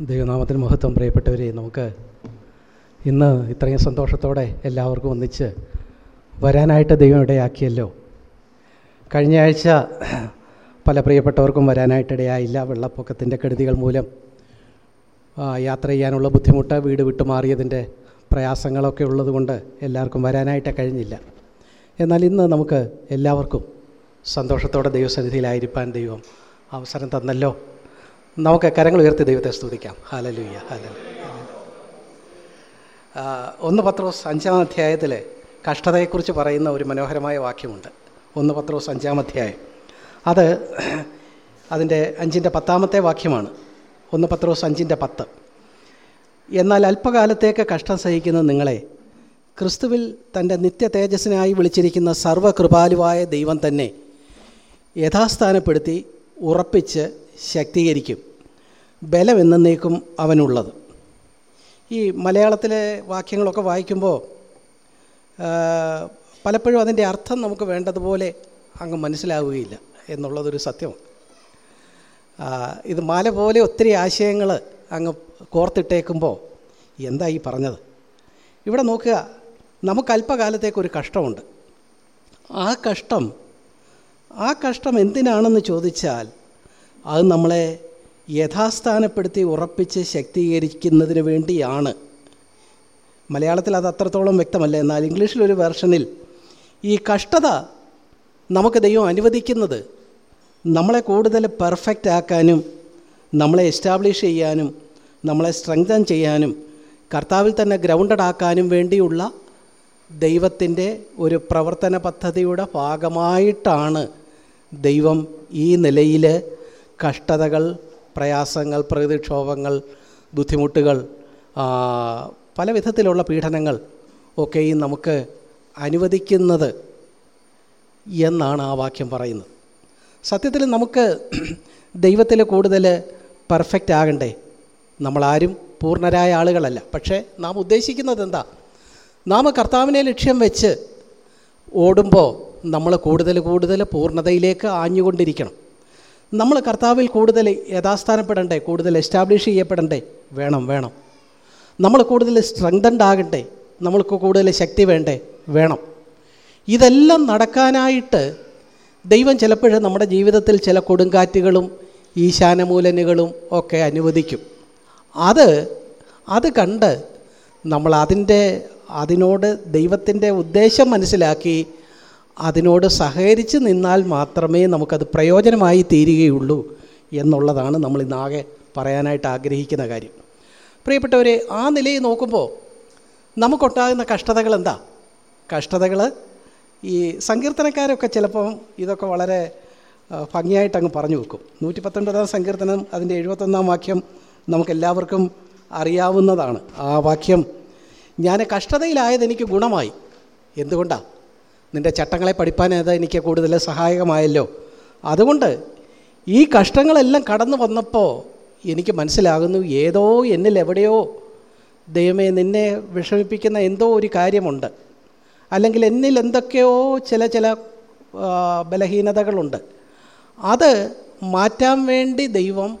ദൈവനാമത്തിന് മഹത്വം പ്രിയപ്പെട്ടവരെ നമുക്ക് ഇന്ന് ഇത്രയും സന്തോഷത്തോടെ എല്ലാവർക്കും ഒന്നിച്ച് വരാനായിട്ട് ദൈവം ഇടയാക്കിയല്ലോ. കഴിഞ്ഞ ആഴ്ച പല പ്രിയപ്പെട്ടവർക്കും വരാനായിട്ടിടയായില്ല വെള്ളപ്പൊക്കത്തിന്റെ കെടുതികൾ മൂലം യാത്ര ചെയ്യാനുള്ള ബുദ്ധിമുട്ട് വീട് വിട്ടുമാറിയതിന്റെ പ്രയാസങ്ങളൊക്കെ ഉള്ളതുകൊണ്ട് എല്ലാവർക്കും വരാനായിട്ട് കഴിഞ്ഞില്ല. എന്നാൽ ഇന്ന് നമുക്ക് എല്ലാവർക്കും സന്തോഷത്തോടെ ദൈവസന്നിധിയിലായിരിക്കാൻ ദൈവം അവസരം തന്നല്ലോ. നമുക്ക് കരങ്ങൾ ഉയർത്തി ദൈവത്തെ സ്തുതിക്കാം. ഹാലലുയ്യ ഹാലലു ഒന്ന് പത്രോസ് അഞ്ചാം അധ്യായത്തിൽ കഷ്ടതയെക്കുറിച്ച് പറയുന്ന ഒരു മനോഹരമായ വാക്യമുണ്ട്. ഒന്ന് പത്രോസ് അഞ്ചാം അധ്യായം. അത് അതിന്റെ അഞ്ചിന്റെ പത്താമത്തെ വാക്യമാണ്. ഒന്ന് പത്രോസ് അഞ്ചിന്റെ പത്ത്. എന്നാൽ അല്പകാലത്തേക്ക് കഷ്ടം സഹിക്കുന്ന നിങ്ങളെ ക്രിസ്തുവിൽ തന്റെ നിത്യ തേജസ്സിനായി വിളിച്ചിരിക്കുന്ന സർവകൃപാലുവായ ദൈവം തന്നെ യഥാസ്ഥാനപ്പെടുത്തി ഉറപ്പിച്ച് ശക്തീകരിക്കും. ബലം എന്നേക്കും അവനുള്ളത്. ഈ മലയാളത്തിലെ വാക്യങ്ങളൊക്കെ വായിക്കുമ്പോൾ പലപ്പോഴും അതിന്റെ അർത്ഥം നമുക്ക് വേണ്ടതുപോലെ അങ്ങ് മനസ്സിലാവുകയില്ല എന്നുള്ളതൊരു സത്യമാണ്. ഇത് മാല പോലെ ഒത്തിരി ആശയങ്ങൾ അങ്ങ് കോർത്തിട്ടേക്കുമ്പോൾ എന്താ ഈ പറഞ്ഞത്? ഇവിടെ നോക്കുക നമുക്ക് അല്പകാലത്തേക്കൊരു കഷ്ടമുണ്ട്. ആ കഷ്ടം ആ കഷ്ടം എന്തിനാണെന്ന് ചോദിച്ചാൽ അത് നമ്മളെ യഥാസ്ഥാനപ്പെടുത്തി ഉറപ്പിച്ച് ശക്തീകരിക്കുന്നതിന് വേണ്ടിയാണ്. മലയാളത്തിൽ അത് അത്രത്തോളം വ്യക്തമല്ല. എന്നാൽ ഇംഗ്ലീഷിലൊരു വെർഷനിൽ ഈ കഷ്ടത നമുക്ക് ദൈവം അനുവദിക്കുന്നത് നമ്മളെ കൂടുതൽ പെർഫെക്റ്റ് ആക്കാനും നമ്മളെ എസ്റ്റാബ്ലിഷ് ചെയ്യാനും നമ്മളെ സ്ട്രെങ്തൻ ചെയ്യാനും കർത്താവിൽ തന്നെ ഗ്രൗണ്ടഡ് ആക്കാനും വേണ്ടിയുള്ള ദൈവത്തിന്റെ ഒരു പ്രവർത്തന പദ്ധതിയുടെ ഭാഗമായിട്ടാണ് ദൈവം ഈ നിലയിൽ കഷ്ടതകൾ പ്രയാസങ്ങൾ പ്രകൃതിക്ഷോഭങ്ങൾ ബുദ്ധിമുട്ടുകൾ പല വിധത്തിലുള്ള പീഡനങ്ങൾ ഒക്കെയും നമുക്ക് അനുവദിക്കുന്നത് എന്നാണ് ആ വാക്യം പറയുന്നത്. സത്യത്തിൽ നമുക്ക് ദൈവത്തിൽ കൂടുതൽ പെർഫെക്റ്റ് ആകണ്ടേ? നമ്മളാരും പൂർണരായ ആളുകളല്ല. പക്ഷേ നാം ഉദ്ദേശിക്കുന്നത് എന്താ? നാം കർത്താവിനെ ലക്ഷ്യം വെച്ച് ഓടുമ്പോൾ നമ്മൾ കൂടുതൽ കൂടുതൽ പൂർണതയിലേക്ക് ആഞ്ഞുകൊണ്ടിരിക്കണം. നമ്മൾ കർത്താവിൽ കൂടുതൽ യഥാസ്ഥാനപ്പെടണ്ടേ കൂടുതൽ എസ്റ്റാബ്ലിഷ് ചെയ്യപ്പെടണ്ടേ? വേണം വേണം. നമ്മൾ കൂടുതൽ സ്ട്രെങ്തൻഡ് ആകണ്ടേ? നമ്മൾക്ക് കൂടുതൽ ശക്തി വേണ്ടേ? വേണം. ഇതെല്ലാം നടക്കാനായിട്ട് ദൈവം ചിലപ്പോഴും നമ്മുടെ ജീവിതത്തിൽ ചില കൊടുങ്കാറ്റുകളും ഈശാനമൂലനുകളും ഒക്കെ അനുവദിക്കും. അത് അത് കണ്ട് നമ്മൾ അതിന്റെ അതിനോട് ദൈവത്തിന്റെ ഉദ്ദേശം മനസ്സിലാക്കി അതിനോട് സഹകരിച്ച് നിന്നാൽ മാത്രമേ നമുക്കത് പ്രയോജനമായി തീരുകയുള്ളൂ എന്നുള്ളതാണ് നമ്മൾ ഇന്നാകെ പറയാനായിട്ട് ആഗ്രഹിക്കുന്ന കാര്യം. പ്രിയപ്പെട്ടവരെ ആ നിലയിൽ നോക്കുമ്പോൾ നമുക്കുണ്ടാകുന്ന കഷ്ടതകൾ എന്താ? കഷ്ടതകൾ ഈ സങ്കീർത്തനക്കാരൊക്കെ ചിലപ്പം ഇതൊക്കെ വളരെ ഭംഗിയായിട്ട് അങ്ങ് പറഞ്ഞു വെക്കും. നൂറ്റി പത്തൊൻപതാം സങ്കീർത്തനം അതിന്റെ എഴുപത്തൊന്നാം വാക്യം നമുക്കെല്ലാവർക്കും അറിയാവുന്നതാണ്. ആ വാക്യം ഞാൻ കഷ്ടതയിലായത് എനിക്ക് ഗുണമായി. എന്തുകൊണ്ടാണ് നിന്റെ ചട്ടങ്ങളെ പഠിപ്പാൻ അത് എനിക്ക് കൂടുതൽ സഹായകമായല്ലോ. അതുകൊണ്ട് ഈ കഷ്ടങ്ങളെല്ലാം കടന്നു വന്നപ്പോൾ എനിക്ക് മനസ്സിലാകുന്നു ഏതോ എന്നിൽ എവിടെയോ ദൈവമേ നിന്നെ വിഷമിപ്പിക്കുന്ന എന്തോ ഒരു കാര്യമുണ്ട്. അല്ലെങ്കിൽ എന്നിൽ എന്തൊക്കെയോ ചില ചില ബലഹീനതകളുണ്ട്. അത് മാറ്റാൻ വേണ്ടി ദൈവം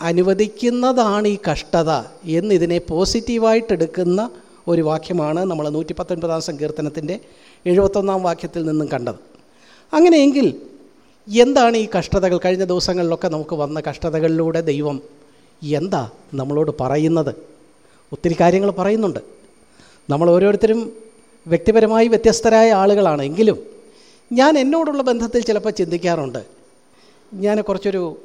അനുവദിക്കുന്നതാണ് ഈ കഷ്ടത എന്നിതിനെ പോസിറ്റീവായിട്ടെടുക്കുന്ന ഒരു വാക്യമാണ് നമ്മൾ നൂറ്റി പത്തൊൻപതാം സങ്കീർത്തനത്തിന്റെ എഴുപത്തൊന്നാം വാക്യത്തിൽ നിന്നും കണ്ടത്. അങ്ങനെയെങ്കിൽ എന്താണ് ഈ കഷ്ടതകൾ? കഴിഞ്ഞ ദിവസങ്ങളിലൊക്കെ നമുക്ക് വന്ന കഷ്ടതകളിലൂടെ ദൈവം എന്താ നമ്മളോട് പറയുന്നത്? ഒത്തിരി കാര്യങ്ങൾ പറയുന്നുണ്ട്. നമ്മൾ ഓരോരുത്തരും വ്യക്തിപരമായി വ്യത്യസ്തരായ ആളുകളാണ്. എങ്കിലും ഞാൻ എന്നോടുള്ള ബന്ധത്തിൽ ചിലപ്പോൾ ചിന്തിക്കാറുണ്ട്. ഞാൻ കുറച്ചൊരു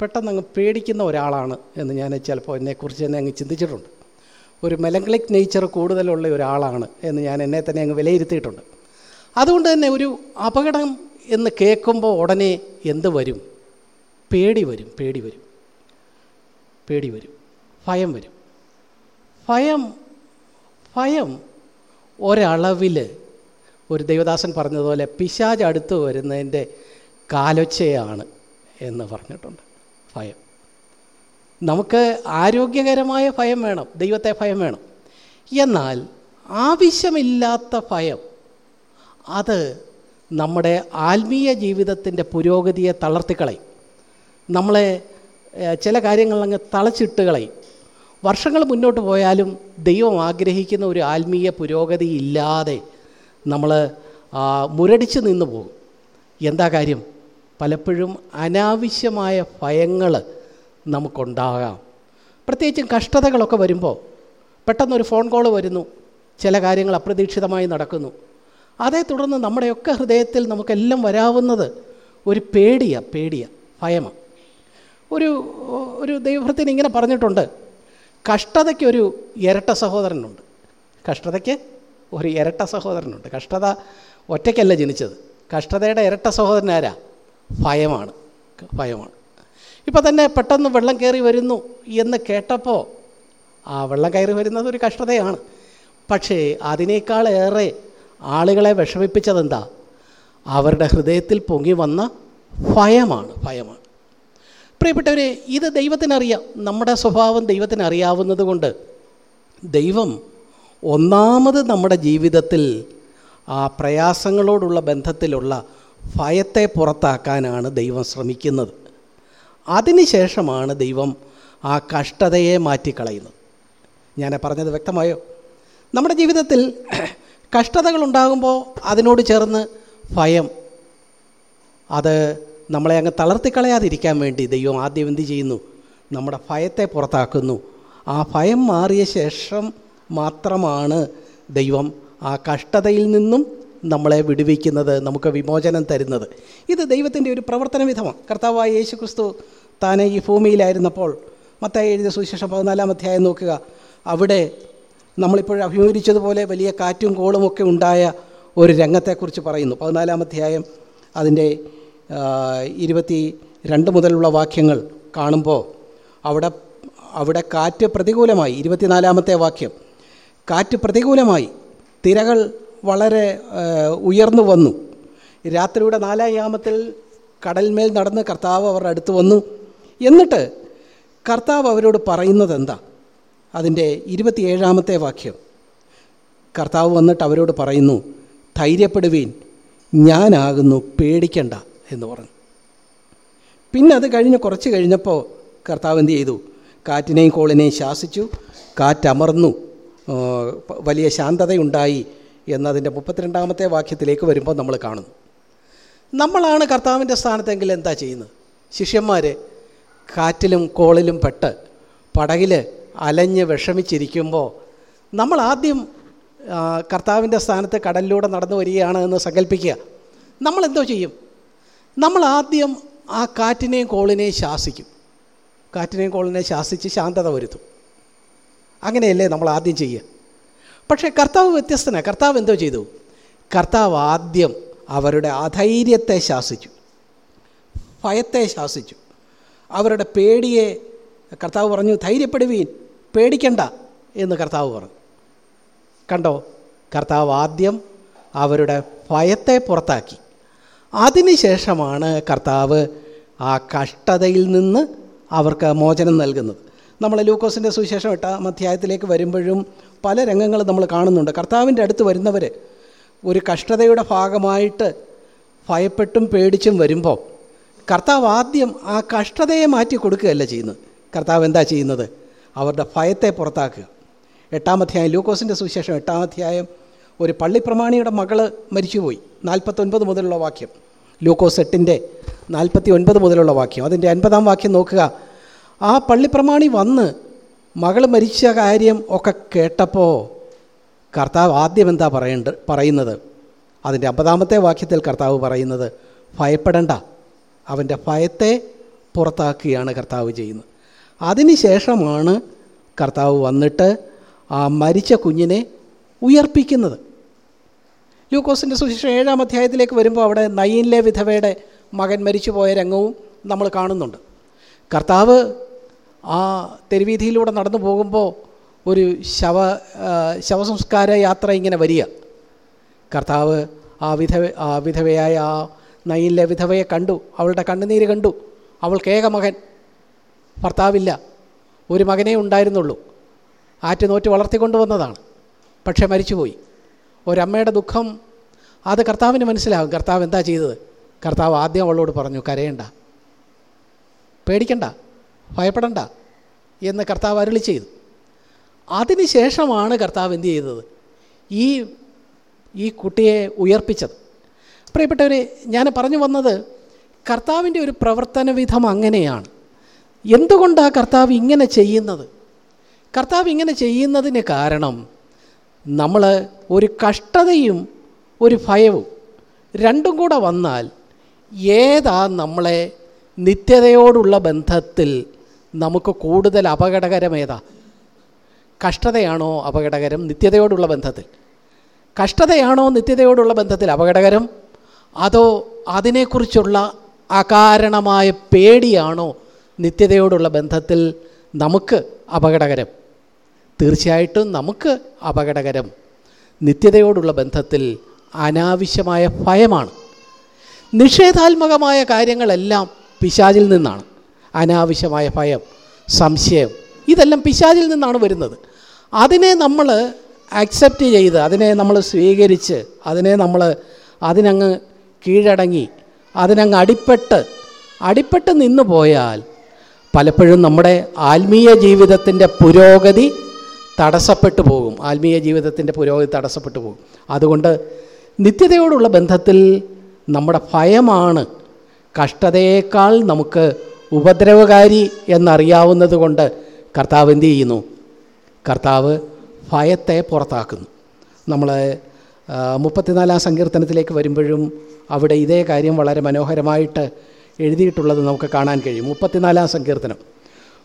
പെട്ടെന്ന് അങ്ങ് പേടിക്കുന്ന ഒരാളാണ് എന്ന് ഞാൻ ചിലപ്പോൾ എന്നെക്കുറിച്ച് തന്നെ അങ്ങ് ചിന്തിച്ചിട്ടുണ്ട്. ഒരു മെലങ്ക്ലിക് നേച്ചർ കൂടുതലുള്ള ഒരാളാണ് എന്ന് ഞാൻ എന്നെ തന്നെ അങ്ങ് വിലയിരുത്തിയിട്ടുണ്ട്. അതുകൊണ്ട് തന്നെ ഒരു അപകടം എന്ന് കേൾക്കുമ്പോൾ ഉടനെ എന്ത് വരും? പേടി വരും പേടി വരും. പേടി വരും. ഭയം വരും. ഭയം ഭയം ഒരളവിൽ ഒരു ദേവദാസൻ പറഞ്ഞതുപോലെ പിശാജ് അടുത്ത് വരുന്നതിന്റെ കാലൊച്ചയാണ് എന്ന് പറഞ്ഞിട്ടുണ്ട്. ഭയം. നമുക്ക് ആരോഗ്യകരമായ ഭയം വേണം ദൈവത്തെ ഭയം വേണം. എന്നാൽ ആവശ്യമില്ലാത്ത ഭയം അത് നമ്മുടെ ആത്മീയ ജീവിതത്തിന്റെ പുരോഗതിയെ തളർത്തിക്കളയും നമ്മളെ ചില കാര്യങ്ങൾ അങ്ങ് തളച്ചിട്ട് കളയും. വർഷങ്ങൾ മുന്നോട്ട് പോയാലും ദൈവം ആഗ്രഹിക്കുന്ന ഒരു ആത്മീയ പുരോഗതി ഇല്ലാതെ നമ്മൾ മുരടിച്ച് നിന്ന് പോകും. എന്താ കാര്യം? പലപ്പോഴും അനാവശ്യമായ ഭയങ്ങൾ നമുക്കുണ്ടാകാം. പ്രത്യേകിച്ചും കഷ്ടതകളൊക്കെ വരുമ്പോൾ പെട്ടെന്നൊരു ഫോൺ കോൾ വരുന്നു. ചില കാര്യങ്ങൾ അപ്രതീക്ഷിതമായി നടക്കുന്നു. അതേ തുടർന്ന് നമ്മുടെയൊക്കെ ഹൃദയത്തിൽ നമുക്കെല്ലാം വരാവുന്നത് ഒരു പേടിയ പേടിയ ഭയമാണ് ഒരു ഒരു ദൈവഭൃത്തിന് ഇങ്ങനെ പറഞ്ഞിട്ടുണ്ട്. കഷ്ടതയ്ക്കൊരു ഇരട്ട സഹോദരനുണ്ട്. കഷ്ടതയ്ക്ക് ഒരു ഇരട്ട സഹോദരനുണ്ട്. കഷ്ടത ഒറ്റയ്ക്കല്ല ജനിച്ചത്. കഷ്ടതയുടെ ഇരട്ട സഹോദരൻ ആരാ? ഭയമാണ്. ഭയമാണ്. ഇപ്പം തന്നെ പെട്ടെന്ന് വെള്ളം കയറി വരുന്നു എന്ന് കേട്ടപ്പോൾ ആ വെള്ളം കയറി വരുന്നത് ഒരു കഷ്ടതയാണ്. പക്ഷേ അതിനേക്കാളേറെ ആളുകളെ വിഷമിപ്പിച്ചതെന്താ അവരുടെ ഹൃദയത്തിൽ പൊങ്ങി വന്ന ഭയമാണ് ഭയമാണ്. പ്രിയപ്പെട്ടവരെ ഇത് ദൈവത്തിനറിയാം. നമ്മുടെ സ്വഭാവം ദൈവത്തിനറിയാവുന്നത് കൊണ്ട് ദൈവം ഒന്നാമത് നമ്മുടെ ജീവിതത്തിൽ ആ പ്രയാസങ്ങളോടുള്ള ബന്ധത്തിലുള്ള ഭയത്തെ പുറത്താക്കാനാണ് ദൈവം ശ്രമിക്കുന്നത്. അതിനുശേഷമാണ് ദൈവം ആ കഷ്ടതയെ മാറ്റിക്കളയുന്നത്. ഞാൻ പറഞ്ഞത് വ്യക്തമായോ? നമ്മുടെ ജീവിതത്തിൽ കഷ്ടതകളുണ്ടാകുമ്പോൾ അതിനോട് ചേർന്ന് ഭയം അത് നമ്മളെ അങ്ങ് തളർത്തിക്കളയാതിരിക്കാൻ വേണ്ടി ദൈവം ആദ്യം എന്ത് ചെയ്യുന്നു? നമ്മുടെ ഭയത്തെ പുറത്താക്കുന്നു. ആ ഭയം മാറിയ ശേഷം മാത്രമാണ് ദൈവം ആ കഷ്ടതയിൽ നിന്നും നമ്മളെ വിടുവിക്കുന്നത് നമുക്ക് വിമോചനം തരുന്നത്. ഇത് ദൈവത്തിന്റെ ഒരു പ്രവർത്തന വിധമാണ്. കർത്താവായ യേശു ക്രിസ്തു താനെ ഈ ഭൂമിയിലായിരുന്നപ്പോൾ മത്തായി എഴുതിയ സുവിശേഷം പതിനാലാം അധ്യായം നോക്കുക. അവിടെ നമ്മളിപ്പോൾ അഭിമുഖിച്ചതുപോലെ വലിയ കാറ്റും കോളും ഒക്കെ ഉണ്ടായ ഒരു രംഗത്തെക്കുറിച്ച് പറയുന്നു. പതിനാലാം അധ്യായം അതിന്റെ ഇരുപത്തി രണ്ട് മുതലുള്ള വാക്യങ്ങൾ കാണുമ്പോൾ അവിടെ അവിടെ കാറ്റ് പ്രതികൂലമായി. ഇരുപത്തിനാലാമത്തെ വാക്യം. കാറ്റ് പ്രതികൂലമായി. തിരകൾ വളരെ ഉയർന്നു വന്നു. രാത്രിയുടെ നാലാം യാമത്തിൽ കടൽമേൽ നടന്ന് കർത്താവ് അവരുടെ അടുത്ത് വന്നു. എന്നിട്ട് കർത്താവ് അവരോട് പറയുന്നത് എന്താ അതിന്റെ ഇരുപത്തിയേഴാമത്തെ വാക്യം. കർത്താവ് വന്നിട്ട് അവരോട് പറയുന്നു ധൈര്യപ്പെടുവീൻ ഞാനാകുന്നു പേടിക്കണ്ട എന്ന് പറഞ്ഞു. പിന്നെ അത് കഴിഞ്ഞ് കുറച്ച് കഴിഞ്ഞപ്പോൾ കർത്താവ് എന്ത് ചെയ്തു? കാറ്റിനെയും കോളിനെയും ശാസിച്ചു. കാറ്റമർന്നു. വലിയ ശാന്തതയുണ്ടായി എന്നതിന്റെ മുപ്പത്തിരണ്ടാമത്തെ വാക്യത്തിലേക്ക് വരുമ്പോൾ നമ്മൾ കാണുന്നു. നമ്മളാണ് കർത്താവിന്റെ സ്ഥാനത്തെങ്കിൽ എന്താ ചെയ്യുന്നത്? ശിഷ്യന്മാർ കാറ്റിലും കോളിലും പെട്ട് പടകിൽ അലഞ്ഞ് വിഷമിച്ചിരിക്കുമ്പോൾ നമ്മൾ ആദ്യം കർത്താവിന്റെ സ്ഥാനത്ത് കടലിലൂടെ നടന്നു വരികയാണ് എന്ന് സങ്കല്പിക്കുക നമ്മളെന്തോ ചെയ്യും? നമ്മൾ ആദ്യം ആ കാറ്റിനെയും കോളിനെയും ശാസിക്കും. കാറ്റിനെയും കോളിനെയും ശാസിച്ച് ശാന്തത വരുത്തും. അങ്ങനെയല്ലേ നമ്മൾ ആദ്യം ചെയ്യുക? പക്ഷേ കർത്താവ് വ്യത്യസ്തനാണ് കർത്താവ് എന്തോ ചെയ്തു? കർത്താവ് ആദ്യം അവരുടെ അധൈര്യത്തെ ശാസിച്ചു. ഭയത്തെ ശാസിച്ചു. അവരുടെ പേടിയെ കർത്താവ് പറഞ്ഞു ധൈര്യപ്പെടുവീൻ പേടിക്കണ്ട എന്ന് കർത്താവ് പറഞ്ഞു. കണ്ടോ കർത്താവ് ആദ്യം അവരുടെ ഭയത്തെ പുറത്താക്കി. അതിനുശേഷമാണ് കർത്താവ് ആ കഷ്ടതയിൽ നിന്ന് അവർക്ക് മോചനം നൽകുന്നത്. നമ്മൾ ലൂക്കോസിന്റെ സുവിശേഷം ഇട്ട അധ്യായത്തിലേക്ക് വരുമ്പോഴും പല രംഗങ്ങളും നമ്മൾ കാണുന്നുണ്ട്. കർത്താവിന്റെ അടുത്ത് വരുന്നവർ ഒരു കഷ്ടതയുടെ ഭാഗമായിട്ട് ഭയപ്പെട്ടും പേടിച്ചും വരുമ്പോൾ കർത്താവ് ആദ്യം ആ കഷ്ടതയെ മാറ്റി കൊടുക്കുകയല്ല ചെയ്യുന്നത്. കർത്താവ് എന്താ ചെയ്യുന്നത്? അവരുടെ ഭയത്തെ പുറത്താക്കുക. എട്ടാമധ്യായം ലൂക്കോസിന്റെ സുവിശേഷം എട്ടാം അധ്യായം ഒരു പള്ളിപ്രമാണിയുടെ മകൾ മരിച്ചുപോയി. നാൽപ്പത്തൊൻപത് മുതലുള്ള വാക്യം. ലൂക്കോസ് എട്ടിന്റെ നാൽപ്പത്തി ഒൻപത് മുതലുള്ള വാക്യം. അതിന്റെ അൻപതാം വാക്യം നോക്കുക. ആ പള്ളിപ്രമാണി വന്ന് മകൾ മരിച്ച കാര്യം ഒക്കെ കേട്ടപ്പോൾ കർത്താവ് ആദ്യം എന്താ പറയേണ്ട പറയുന്നത്? അതിന്റെ അമ്പതാമത്തെ വാക്യത്തിൽ കർത്താവ് പറയുന്നത് ഭയപ്പെടണ്ട. അവന്റെ ഭയത്തെ പുറത്താക്കുകയാണ് കർത്താവ് ചെയ്യുന്നത്. അതിനുശേഷമാണ് കർത്താവ് വന്നിട്ട് ആ മരിച്ച കുഞ്ഞിനെ ഉയർപ്പിക്കുന്നത്. ലൂക്കോസിന്റെ സുശേഷം ഏഴാം അധ്യായത്തിലേക്ക് വരുമ്പോൾ അവിടെ നയീനിലെ വിധവയുടെ മകൻ മരിച്ചു പോയ രംഗവും നമ്മൾ കാണുന്നുണ്ട്. കർത്താവ് ആ തെരുവീതിയിലൂടെ നടന്നു പോകുമ്പോൾ ഒരു ശവ ശവസംസ്കാര യാത്ര ഇങ്ങനെ വരിക. കർത്താവ് ആ വിധവ ആ വിധവയായ ആ നയിലെ വിധവയെ കണ്ടു. അവളുടെ കണ്ണുനീര് കണ്ടു. അവൾക്ക് ഏക മകൻ. ഭർത്താവില്ല. ഒരു മകനേ ഉണ്ടായിരുന്നുള്ളൂ. ആറ്റുനോറ്റ് വളർത്തിക്കൊണ്ടുവന്നതാണ്. പക്ഷേ മരിച്ചുപോയി. ഒരമ്മയുടെ ദുഃഖം അത് കർത്താവിന് മനസ്സിലാകും. കർത്താവ് എന്താ ചെയ്തത്? കർത്താവ് ആദ്യം അവളോട് പറഞ്ഞു കരയണ്ട. പേടിക്കണ്ട. ഭയപ്പെടണ്ട. എന്ന് കർത്താവ് അരുളി ചെയ്തു. അതിനുശേഷമാണ് കർത്താവ് എന്ത് ചെയ്തത്? ഈ ഈ കുട്ടിയെ ഉയർപ്പിച്ചത്. പ്രിയപ്പെട്ടവരെ ഞാൻ പറഞ്ഞു വന്നത് കർത്താവിന്റെ ഒരു പ്രവർത്തനവിധം അങ്ങനെയാണ്. എന്തുകൊണ്ടാണ് കർത്താവ് ഇങ്ങനെ ചെയ്യുന്നത്? കർത്താവ് ഇങ്ങനെ ചെയ്യുന്നതിന് കാരണം നമ്മൾ ഒരു കഷ്ടതയും ഒരു ഭയവും രണ്ടും കൂടെ വന്നാൽ ഏതാ നമ്മളെ നിത്യതയോടുള്ള ബന്ധത്തിൽ നമുക്ക് കൂടുതൽ അപകടകരമേതാ കഷ്ടതയാണോ അപകടകരം? നിത്യതയോടുള്ള ബന്ധത്തിൽ. കഷ്ടതയാണോ നിത്യതയോടുള്ള ബന്ധത്തിൽ അപകടകരം? അതോ അതിനെക്കുറിച്ചുള്ള അകാരണമായ പേടിയാണോ നിത്യതയോടുള്ള ബന്ധത്തിൽ നമുക്ക് അപകടകരം? തീർച്ചയായിട്ടും നമുക്ക് അപകടകരം. നിത്യതയോടുള്ള ബന്ധത്തിൽ അനാവശ്യമായ ഭയമാണ്. നിഷേധാത്മകമായ കാര്യങ്ങളെല്ലാം പിശാചിൽ നിന്നാണ്. അനാവശ്യമായ ഭയം സംശയം ഇതെല്ലാം പിശാചിൽ നിന്നാണ് വരുന്നത്. അതിനെ നമ്മൾ അക്സെപ്റ്റ് ചെയ്ത് അതിനെ നമ്മൾ സ്വീകരിച്ച് അതിനെ നമ്മൾ അതിനങ്ങ് കീഴടങ്ങി. അതിനങ്ങ് അടിപ്പെട്ട് അടിപ്പെട്ട് നിന്നു പോയാൽ പലപ്പോഴും നമ്മുടെ ആത്മീയ ജീവിതത്തിന്റെ പുരോഗതി തടസ്സപ്പെട്ടു പോകും. ആത്മീയ ജീവിതത്തിന്റെ പുരോഗതി തടസ്സപ്പെട്ടു പോകും. അതുകൊണ്ട് നിത്യതയോടുള്ള ബന്ധത്തിൽ നമ്മുടെ ഭയമാണ് കഷ്ടതയേക്കാൾ നമുക്ക് ഉപദ്രവകാരി എന്നറിയാവുന്നത് കൊണ്ട് കർത്താവ് എന്ത് ചെയ്യുന്നു? കർത്താവ് ഭയത്തെ പുറത്താക്കുന്നു. നമ്മൾ മുപ്പത്തിനാലാം സങ്കീർത്തനത്തിലേക്ക് വരുമ്പോഴും അവിടെ ഇതേ കാര്യം വളരെ മനോഹരമായിട്ട് എഴുതിയിട്ടുള്ളത് നമുക്ക് കാണാൻ കഴിയും. മുപ്പത്തിനാലാം സങ്കീർത്തനം.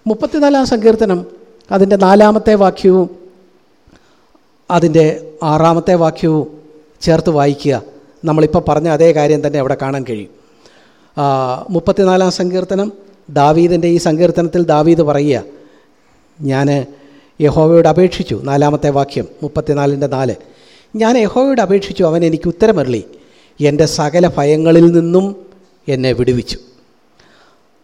മുപ്പത്തിനാലാം സങ്കീർത്തനം അതിന്റെ നാലാമത്തെ വാക്യവും അതിന്റെ ആറാമത്തെ വാക്യവും ചേർത്ത് വായിക്കുക. നമ്മളിപ്പോൾ പറഞ്ഞ അതേ കാര്യം തന്നെ അവിടെ കാണാൻ കഴിയും. മുപ്പത്തിനാലാം സങ്കീർത്തനം ദാവീദിന്റെ ഈ സങ്കീർത്തനത്തിൽ ദാവീദ് പറയുക ഞാൻ യഹോവയോട് അപേക്ഷിച്ചു. നാലാമത്തെ വാക്യം മുപ്പത്തിനാലിന്റെ നാല്. ഞാൻ യഹോയോട് അപേക്ഷിച്ചു അവൻ എനിക്ക് ഉത്തരമരളി. എന്റെ സകല ഭയങ്ങളിൽ നിന്നും എന്നെ വിടുവിച്ചു.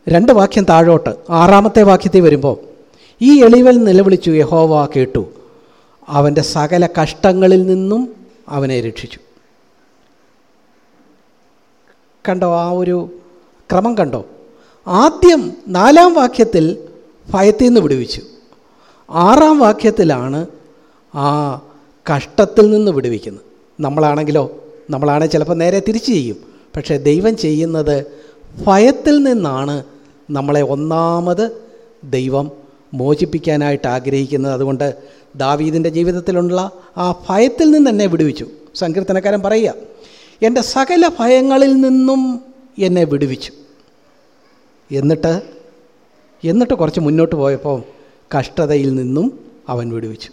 രണ്ട് വാക്യം താഴോട്ട് ആറാമത്തെ വാക്യത്തിൽ വരുമ്പോൾ ഈ എളിവൽ നിലവിളിച്ചു യഹോവ കേട്ടു. അവന്റെ സകല കഷ്ടങ്ങളിൽ നിന്നും അവനെ രക്ഷിച്ചു. കണ്ടോ ആ ഒരു ക്രമം കണ്ടോ? ആദ്യം നാലാം വാക്യത്തിൽ ഭയത്തിൽ നിന്ന് വിടുവിച്ചു. ആറാം വാക്യത്തിലാണ് ആ കഷ്ടത്തിൽ നിന്ന് വിടുവിക്കുന്നു. നമ്മളാണെങ്കിലോ നമ്മളാണെങ്കിൽ ചിലപ്പോൾ നേരെ തിരിച്ചു ചെയ്യും. പക്ഷേ ദൈവം ചെയ്യുന്നത് ഭയത്തിൽ നിന്നാണ് നമ്മളെ ഒന്നാമത് ദൈവം മോചിപ്പിക്കാനായിട്ട് ആഗ്രഹിക്കുന്നത്. അതുകൊണ്ട് ദാവീദിന്റെ ജീവിതത്തിലുള്ള ആ ഭയത്തിൽ നിന്ന് എന്നെ വിടുവിച്ചു. സങ്കീർത്തനക്കാരൻ പറയുക എന്റെ സകല ഭയങ്ങളിൽ നിന്നും എന്നെ വിടുവിച്ചു. എന്നിട്ട് എന്നിട്ട് കുറച്ച് മുന്നോട്ട് പോയപ്പോൾ കഷ്ടതയിൽ നിന്നും അവൻ വിടുവിച്ചു.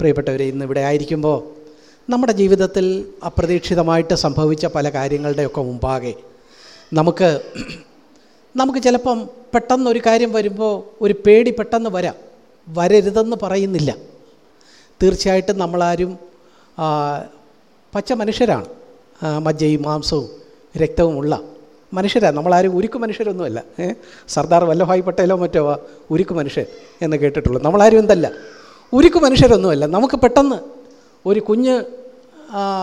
പ്രിയപ്പെട്ടവരെ ഇന്ന് ഇവിടെ ആയിരിക്കുമ്പോൾ നമ്മുടെ ജീവിതത്തിൽ അപ്രതീക്ഷിതമായിട്ട് സംഭവിച്ച പല കാര്യങ്ങളുടെയൊക്കെ മുമ്പാകെ നമുക്ക് നമുക്ക് ചിലപ്പം പെട്ടെന്നൊരു കാര്യം വരുമ്പോൾ ഒരു പേടി പെട്ടെന്ന് വരാം വരരുതെന്ന് പറയുന്നില്ല. തീർച്ചയായിട്ടും നമ്മളാരും പച്ച മനുഷ്യരാണ്. മജ്ജയും മാംസവും രക്തവുമുള്ള മനുഷ്യരാണ് നമ്മളാരും ഉരുക്ക് മനുഷ്യരൊന്നുമല്ല? സർദാർ വല്ലഭായ് പട്ടേലോ മറ്റോ ഉരുക്കു മനുഷ്യൻ എന്ന് കേട്ടിട്ടുള്ളൂ. നമ്മളാരും എന്തല്ല. ഉരുക്ക് മനുഷ്യരൊന്നുമല്ല. നമുക്ക് പെട്ടെന്ന് ഒരു കുഞ്ഞ്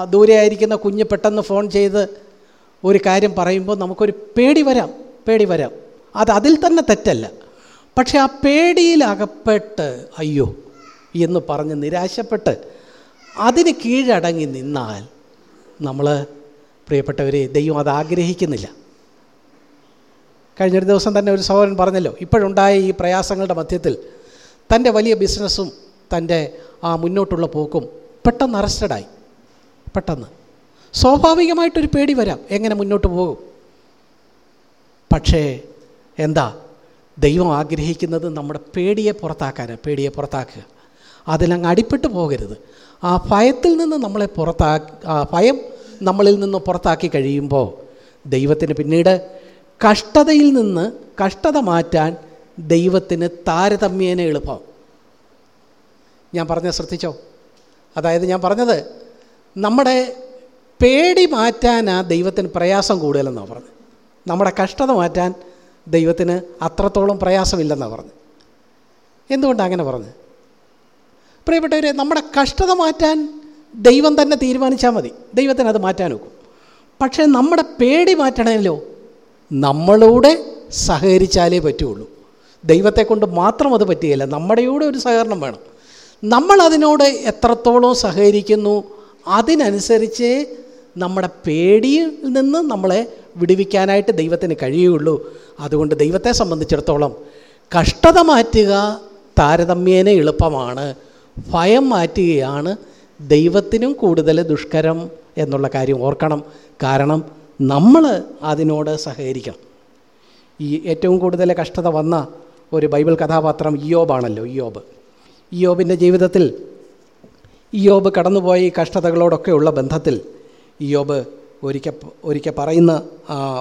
ദൂരെ ആയിരിക്കുന്ന കുഞ്ഞ് പെട്ടെന്ന് ഫോൺ ചെയ്ത് ഒരു കാര്യം പറയുമ്പോൾ നമുക്കൊരു പേടി വരാം പേടി വരാം. അത് അതിൽ തന്നെ തെറ്റല്ല. പക്ഷെ ആ പേടിയിലകപ്പെട്ട് അയ്യോ എന്ന് പറഞ്ഞ് നിരാശപ്പെട്ട് അതിന് കീഴടങ്ങി നിന്നാൽ നമ്മൾ പ്രിയപ്പെട്ടവരെ ദൈവം അത് ആഗ്രഹിക്കുന്നില്ല. കഴിഞ്ഞൊരു ദിവസം തന്നെ ഒരു സഹോദരൻ പറഞ്ഞല്ലോ ഇപ്പോഴുണ്ടായ ഈ പ്രയാസങ്ങളുടെ മധ്യത്തിൽ തന്റെ വലിയ ബിസിനസ്സും തന്റെ ആ മുന്നോട്ടുള്ള പോക്കും പെട്ടെന്ന് അറസ്റ്റഡായി. പെട്ടെന്ന്. സ്വാഭാവികമായിട്ടൊരു പേടി വരാം. എങ്ങനെ മുന്നോട്ട് പോകും? പക്ഷേ എന്താ? ദൈവം ആഗ്രഹിക്കുന്നത് നമ്മുടെ പേടിയെ പുറത്താക്കാനാണ് പേടിയെ പുറത്താക്കുക. അതിലങ്ങ് അടിപ്പെട്ടു പോകരുത്. ആ ഭയത്തിൽ നിന്ന് നമ്മളെ പുറത്താ ആ ഭയം നമ്മളിൽ നിന്ന് പുറത്താക്കി കഴിയുമ്പോൾ ദൈവത്തിന് പിന്നീട് കഷ്ടതയിൽ നിന്ന് കഷ്ടത മാറ്റാൻ ദൈവത്തിന് താരതമ്യേന എളുപ്പം. ഞാൻ പറഞ്ഞത് ശ്രദ്ധിച്ചോ? അതായത് ഞാൻ പറഞ്ഞത് നമ്മുടെ പേടി മാറ്റാനാ ദൈവത്തിന് പ്രയാസം കൂടുതലെന്നാണ് പറഞ്ഞത്. നമ്മുടെ കഷ്ടത മാറ്റാൻ ദൈവത്തിന് അത്രത്തോളം പ്രയാസമില്ലെന്നാണ് പറഞ്ഞത്. എന്തുകൊണ്ടാണ് അങ്ങനെ പറഞ്ഞത്? പ്രിയപ്പെട്ടവരെ നമ്മുടെ കഷ്ടത മാറ്റാൻ ദൈവം തന്നെ തീരുമാനിച്ചാൽ മതി. ദൈവത്തിന് അത് മാറ്റാൻ ഒക്കും. പക്ഷേ നമ്മുടെ പേടി മാറ്റണമല്ലോ നമ്മളൂടെ സഹകരിച്ചാലേ പറ്റുള്ളൂ. ദൈവത്തെ കൊണ്ട് മാത്രം അത് പറ്റുകയില്ല. നമ്മുടെ കൂടെ ഒരു സഹകരണം വേണം. നമ്മൾ അതിനോട് എത്രത്തോളം സഹകരിക്കുന്നു അതിനനുസരിച്ച് നമ്മുടെ പേടിയിൽ നിന്ന് നമ്മളെ വിടുവിക്കാനായിട്ട് ദൈവത്തിന് കഴിയുള്ളൂ അതുകൊണ്ട് ദൈവത്തെ സംബന്ധിച്ചിടത്തോളം കഷ്ടത മാറ്റുക താരതമ്യേന എളുപ്പമാണ്. ഭയം മാറ്റുകയാണ് ദൈവത്തിനും കൂടുതൽ ദുഷ്കരം എന്നുള്ള കാര്യം ഓർക്കണം. കാരണം നമ്മൾ അതിനോട് സഹകരിക്കണം. ഈ ഏറ്റവും കൂടുതൽ കഷ്ടത വന്ന ഒരു ബൈബിൾ കഥാപാത്രം ഇയോബാണല്ലോ ഇയോബ് ഇയോബിന്റെ ജീവിതത്തിൽ യോബ് കടന്നുപോയ ഈ കഷ്ടതകളോടൊക്കെയുള്ള ബന്ധത്തിൽ യോബ് ഒരിക്കൽ ഒരിക്കൽ പറയുന്ന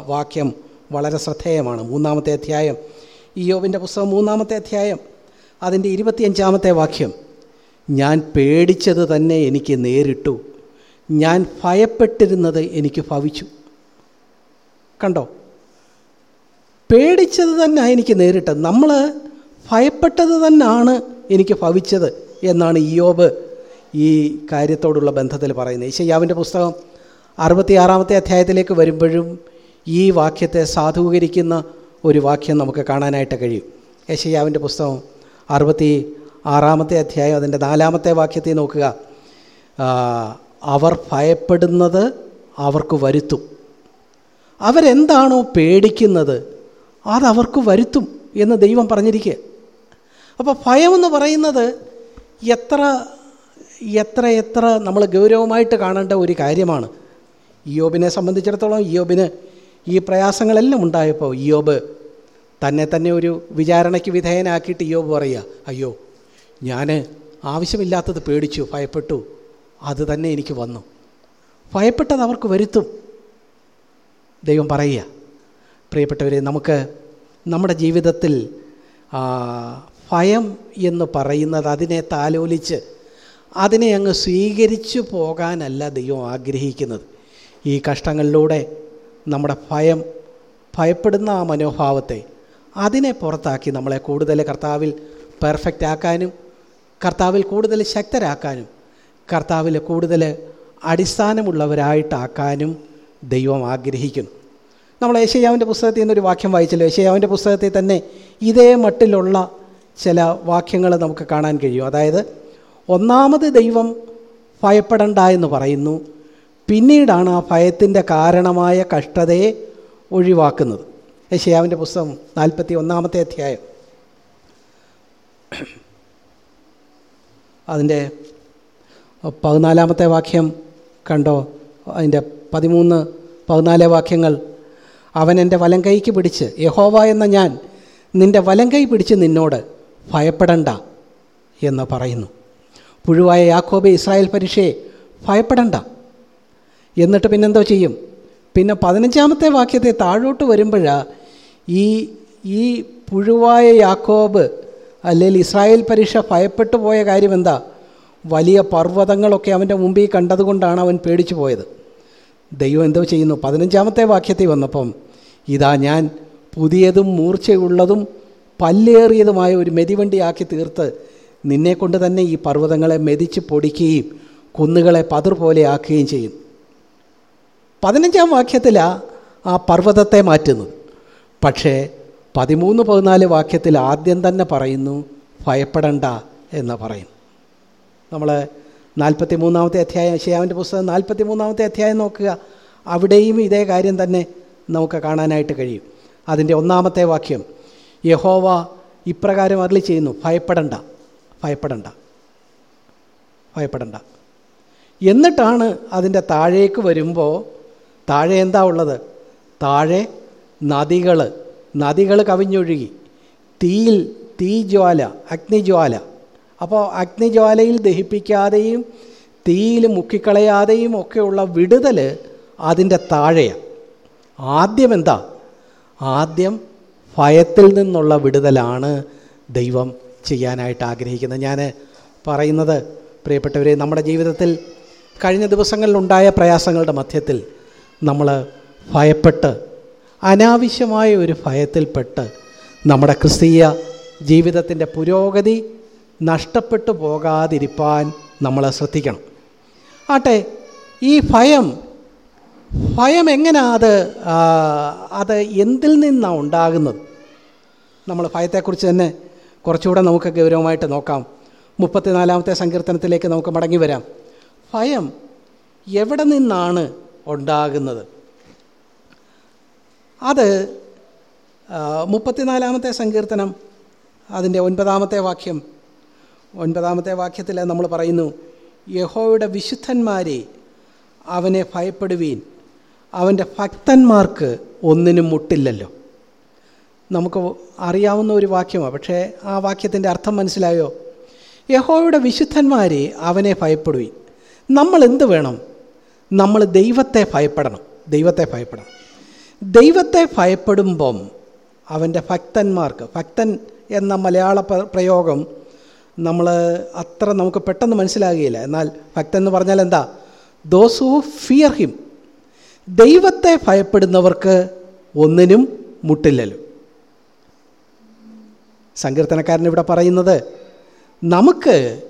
വാക്യം വളരെ ശ്രദ്ധേയമാണ്. മൂന്നാമത്തെ അധ്യായം. യോബിന്റെ പുസ്തകം മൂന്നാമത്തെ അധ്യായം അതിന്റെ ഇരുപത്തിയഞ്ചാമത്തെ വാക്യം. ഞാൻ പേടിച്ചത് തന്നെ എനിക്ക് നേരിട്ടു. ഞാൻ ഭയപ്പെട്ടിരുന്നത് എനിക്ക് ഭവിച്ചു. കണ്ടോ? പേടിച്ചത് തന്നെ എനിക്ക് നേരിട്ട്. നമ്മൾ ഭയപ്പെട്ടത് തന്നെയാണ് എനിക്ക് ഭവിച്ചത് എന്നാണ് ഇയോബ് ഈ കാര്യത്തോടുള്ള ബന്ധത്തിൽ പറയുന്നത്. ഈശയ്യാവിന്റെ പുസ്തകം അറുപത്തിയാറാമത്തെ അധ്യായത്തിലേക്ക് വരുമ്പോഴും ഈ വാക്യത്തെ സാധൂകരിക്കുന്ന ഒരു വാക്യം നമുക്ക് കാണാനായിട്ട് കഴിയും. യശയ്യാവിന്റെ പുസ്തകം അറുപത്തി ആറാമത്തെ അധ്യായം അതിന്റെ നാലാമത്തെ വാക്യത്തെ നോക്കുക. അവർ ഭയപ്പെടുന്നത് അവർക്ക് വരുത്തും. അവരെന്താണോ പേടിക്കുന്നത് അതവർക്ക് വരുത്തും എന്ന് ദൈവം പറഞ്ഞിരിക്കുക. അപ്പോൾ ഭയമെന്ന് പറയുന്നത് എത്ര എത്ര എത്ര നമ്മൾ ഗൗരവമായിട്ട് കാണേണ്ട ഒരു കാര്യമാണ്. ഇയോബിനെ സംബന്ധിച്ചിടത്തോളം ഇയോബിന് ഈ പ്രയാസങ്ങളെല്ലാം ഉണ്ടായപ്പോൾ ഇയോബ് തന്നെ തന്നെ ഒരു വിചാരണയ്ക്ക് വിധേയനാക്കിയിട്ട് ഇയോബ് പറയുക അയ്യോ ഞാൻ ആവശ്യമില്ലാത്തത് പേടിച്ചു ഭയപ്പെട്ടു. അത് തന്നെ എനിക്ക് വന്നു. ഭയപ്പെട്ടത് അവർക്ക് വരുത്തും. ദൈവം പറയുക. പ്രിയപ്പെട്ടവരെ നമുക്ക് നമ്മുടെ ജീവിതത്തിൽ ഭയം എന്ന് പറയുന്നത് അതിനെ താലോലിച്ച് അതിനെ അങ്ങ് സ്വീകരിച്ചു പോകാനല്ല ദൈവം ആഗ്രഹിക്കുന്നത്. ഈ കഷ്ടങ്ങളിലൂടെ നമ്മുടെ ഭയം ഭയപ്പെടുന്ന ആ മനോഭാവത്തെ അതിനെ പുറത്താക്കി നമ്മളെ കൂടുതൽ കർത്താവിൽ പെർഫെക്റ്റ് ആക്കാനും കർത്താവിൽ കൂടുതൽ ശക്തരാക്കാനും കർത്താവിൽ കൂടുതൽ അടിസ്ഥാനമുള്ളവരായിട്ടാക്കാനും ദൈവം ആഗ്രഹിക്കുന്നു. നമ്മൾ യേശയ്യാവിന്റെ പുസ്തകത്തിൽ നിന്നൊരു വാക്യം വായിച്ചല്ലോ. യേശയ്യാവിന്റെ പുസ്തകത്തിൽ തന്നെ ഇതേ മട്ടിലുള്ള ചില വാക്യങ്ങൾ നമുക്ക് കാണാൻ കഴിയും. അതായത് ഒന്നാമത് ദൈവം ഭയപ്പെടണ്ട എന്ന് പറയുന്നു. പിന്നീടാണ് ആ ഭയത്തിന്റെ കാരണമായ കഷ്ടതയെ ഒഴിവാക്കുന്നത്. ഏഷ്യാവിന്റെ പുസ്തകം നാൽപ്പത്തി ഒന്നാമത്തെ അധ്യായം. അതിന്റെ പതിനാലാമത്തെ വാക്യം കണ്ടോ? അതിന്റെ പതിമൂന്ന് പതിനാല് വാക്യങ്ങൾ. അവൻ എന്റെ വലങ്കൈക്ക് കൈക്ക് പിടിച്ച് യഹോവ എന്ന ഞാൻ നിന്റെ വലങ്കൈ പിടിച്ച് നിന്നോട് ഭയപ്പെടണ്ട എന്ന് പറയുന്നു. പുഴുവായ യാക്കോബ് ഇസ്രായേൽ പരീക്ഷയെ ഭയപ്പെടണ്ട. എന്നിട്ട് പിന്നെന്തോ ചെയ്യും? പിന്നെ പതിനഞ്ചാമത്തെ വാക്യത്തെ താഴോട്ട് വരുമ്പോൾ ഈ ഈ പുഴുവായ യാക്കോബ് അല്ലെങ്കിൽ ഇസ്രായേൽ പരീക്ഷ ഭയപ്പെട്ടു പോയ കാര്യം എന്താ വലിയ പർവതങ്ങളൊക്കെ അവന്റെ മുമ്പിൽ കണ്ടതുകൊണ്ടാണ് അവൻ പേടിച്ചു പോയത്. ദൈവം എന്തോ ചെയ്യുന്നു? പതിനഞ്ചാമത്തെ വാക്യത്തിൽ വന്നപ്പം ഇതാ ഞാൻ പുതിയതും മൂർച്ചയുള്ളതും പല്ലേറിയതുമായ ഒരു മെതിവണ്ടിയാക്കി തീർത്ത് നിന്നെ കൊണ്ട് തന്നെ ഈ പർവതങ്ങളെ മെതിച്ച് പൊടിക്കുകയും കുന്നുകളെ പതിർ പോലെ ആക്കുകയും ചെയ്യും. പതിനഞ്ചാം വാക്യത്തിലാണ് ആ പർവതത്തെ മാറ്റുന്നത് പക്ഷേ പതിമൂന്ന് പതിനാല് വാക്യത്തിൽ ആദ്യം തന്നെ പറയുന്നു ഭയപ്പെടണ്ട എന്ന് പറയും. നമ്മൾ നാൽപ്പത്തി മൂന്നാമത്തെ അധ്യായം ഷിയാവിന്റെ പുസ്തകം നാൽപ്പത്തി മൂന്നാമത്തെ അധ്യായം നോക്കുക. അവിടെയും ഇതേ കാര്യം തന്നെ നമുക്ക് കാണാനായിട്ട് കഴിയും. അതിന്റെ ഒന്നാമത്തെ വാക്യം യഹോവ ഇപ്രകാരം അരളി ചെയ്യുന്നു. ഭയപ്പെടണ്ട ഭയപ്പെടണ്ട ഭയപ്പെടണ്ട. എന്നിട്ടാണ് അതിന്റെ താഴേക്ക് വരുമ്പോൾ താഴെ എന്താ ഉള്ളത്? താഴെ നദികൾ നദികൾ കവിഞ്ഞൊഴുകി. തീയിൽ തീജ്വാല അഗ്നിജ്വാല. അപ്പോൾ അഗ്നിജ്വാലയിൽ ദഹിപ്പിക്കാതെയും തീയിൽ മുക്കിക്കളയാതെയും ഒക്കെയുള്ള വിടുതൽ അതിന്റെ താഴെയാണ് ആദ്യം എന്താ? ആദ്യം ഭയത്തിൽ നിന്നുള്ള വിടുതലാണ് ദൈവം ചെയ്യാനായിട്ട് ആഗ്രഹിക്കുന്നത്. ഞാൻ പറയുന്നത് പ്രിയപ്പെട്ടവരെ നമ്മുടെ ജീവിതത്തിൽ കഴിഞ്ഞ ദിവസങ്ങളിലുണ്ടായ പ്രയാസങ്ങളുടെ മധ്യത്തിൽ നമ്മൾ ഭയപ്പെട്ട് അനാവശ്യമായ ഒരു ഭയത്തിൽപ്പെട്ട് നമ്മുടെ ക്രിസ്തീയ ജീവിതത്തിന്റെ പുരോഗതി നഷ്ടപ്പെട്ടു പോകാതിരിപ്പാൻ നമ്മൾ ശ്രദ്ധിക്കണം. ആട്ടെ ഈ ഭയം ഭയം എങ്ങനെ അത് അത് എന്തിൽ നിന്നാണ് ഉണ്ടാകുന്നത്? നമ്മൾ ഭയത്തെക്കുറിച്ച് തന്നെ കുറച്ചുകൂടെ നമുക്ക് ഗൗരവമായിട്ട് നോക്കാം. മുപ്പത്തിനാലാമത്തെ സങ്കീർത്തനത്തിലേക്ക് നമുക്ക് മടങ്ങി വരാം. ഭയം എവിടെ നിന്നാണ് ഉണ്ടാകുന്നത്? അത് മുപ്പത്തിനാലാമത്തെ സങ്കീർത്തനം അതിന്റെ ഒൻപതാമത്തെ വാക്യം ഒൻപതാമത്തെ വാക്യത്തിൽ നമ്മൾ പറയുന്നു യഹോയുടെ വിശുദ്ധന്മാരെ അവനെ ഭയപ്പെടുവീൻ. അവന്റെ ഭക്തന്മാർക്ക് ഒന്നിനും മുട്ടില്ലല്ലോ. നമുക്ക് അറിയാവുന്ന ഒരു വാക്യമാണ് പക്ഷേ ആ വാക്യത്തിന്റെ അർത്ഥം മനസ്സിലായോ? യഹോയുടെ വിശുദ്ധന്മാരെ അവനെ ഭയപ്പെടുവി നമ്മൾ എന്ത് വേണം? നമ്മൾ ദൈവത്തെ ഭയപ്പെടണം. ദൈവത്തെ ഭയപ്പെടണം. ദൈവത്തെ ഭയപ്പെടുമ്പം അവന്റെ ഭക്തന്മാർക്ക് ഭക്തൻ എന്ന മലയാള പ്രയോഗം നമ്മൾ അത്ര നമുക്ക് പെട്ടെന്ന് മനസ്സിലാകുകയില്ല. എന്നാൽ ഭക്തൻ എന്ന് പറഞ്ഞാൽ എന്താ? ദോസ് ഹു ഫിയർ ഹിം ദൈവത്തെ ഭയപ്പെടുന്നവർക്ക് ഒന്നിനും മുട്ടില്ലല്ലോ. സങ്കീർത്തനക്കാരൻ ഇവിടെ പറയുന്നത് നമുക്ക്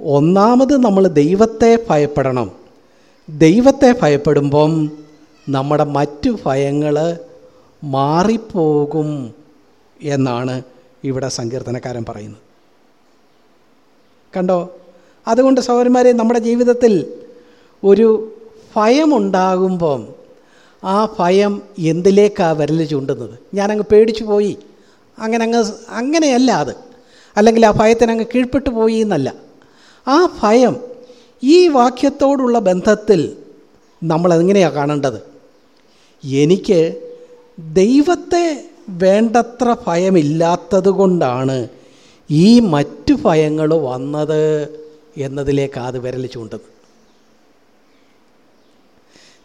ഒന്നാമത് നമ്മൾ ദൈവത്തെ ഭയപ്പെടണം. ദൈവത്തെ ഭയപ്പെടുമ്പം നമ്മുടെ മറ്റു ഭയങ്ങൾ മാറിപ്പോകും എന്നാണ് ഇവിടെ സങ്കീർത്തനക്കാരൻ പറയുന്നത്. കണ്ടോ? അതുകൊണ്ട് സഹോദരന്മാരെ നമ്മുടെ ജീവിതത്തിൽ ഒരു ഭയമുണ്ടാകുമ്പം ആ ഭയം എന്തിലേക്കാണ് വിരൽ ചൂണ്ടുന്നത്? ഞാനങ്ങ് പേടിച്ചു പോയി. അങ്ങനെ അങ്ങ് അങ്ങനെയല്ല അത്. അല്ലെങ്കിൽ ആ ഭയത്തിന് അങ്ങ് കീഴ്പ്പെട്ടു പോയി എന്നല്ല. ആ ഭയം ഈ വാക്യത്തോടുള്ള ബന്ധത്തിൽ നമ്മൾ എങ്ങനെയാണ് കാണേണ്ടത്? എനിക്ക് ദൈവത്തെ വേണ്ടത്ര ഭയമില്ലാത്തത് കൊണ്ടാണ് ഈ മറ്റു ഭയങ്ങൾ വന്നത് എന്നതിലേക്ക് അത് വിരൽ ചൂണ്ടത്.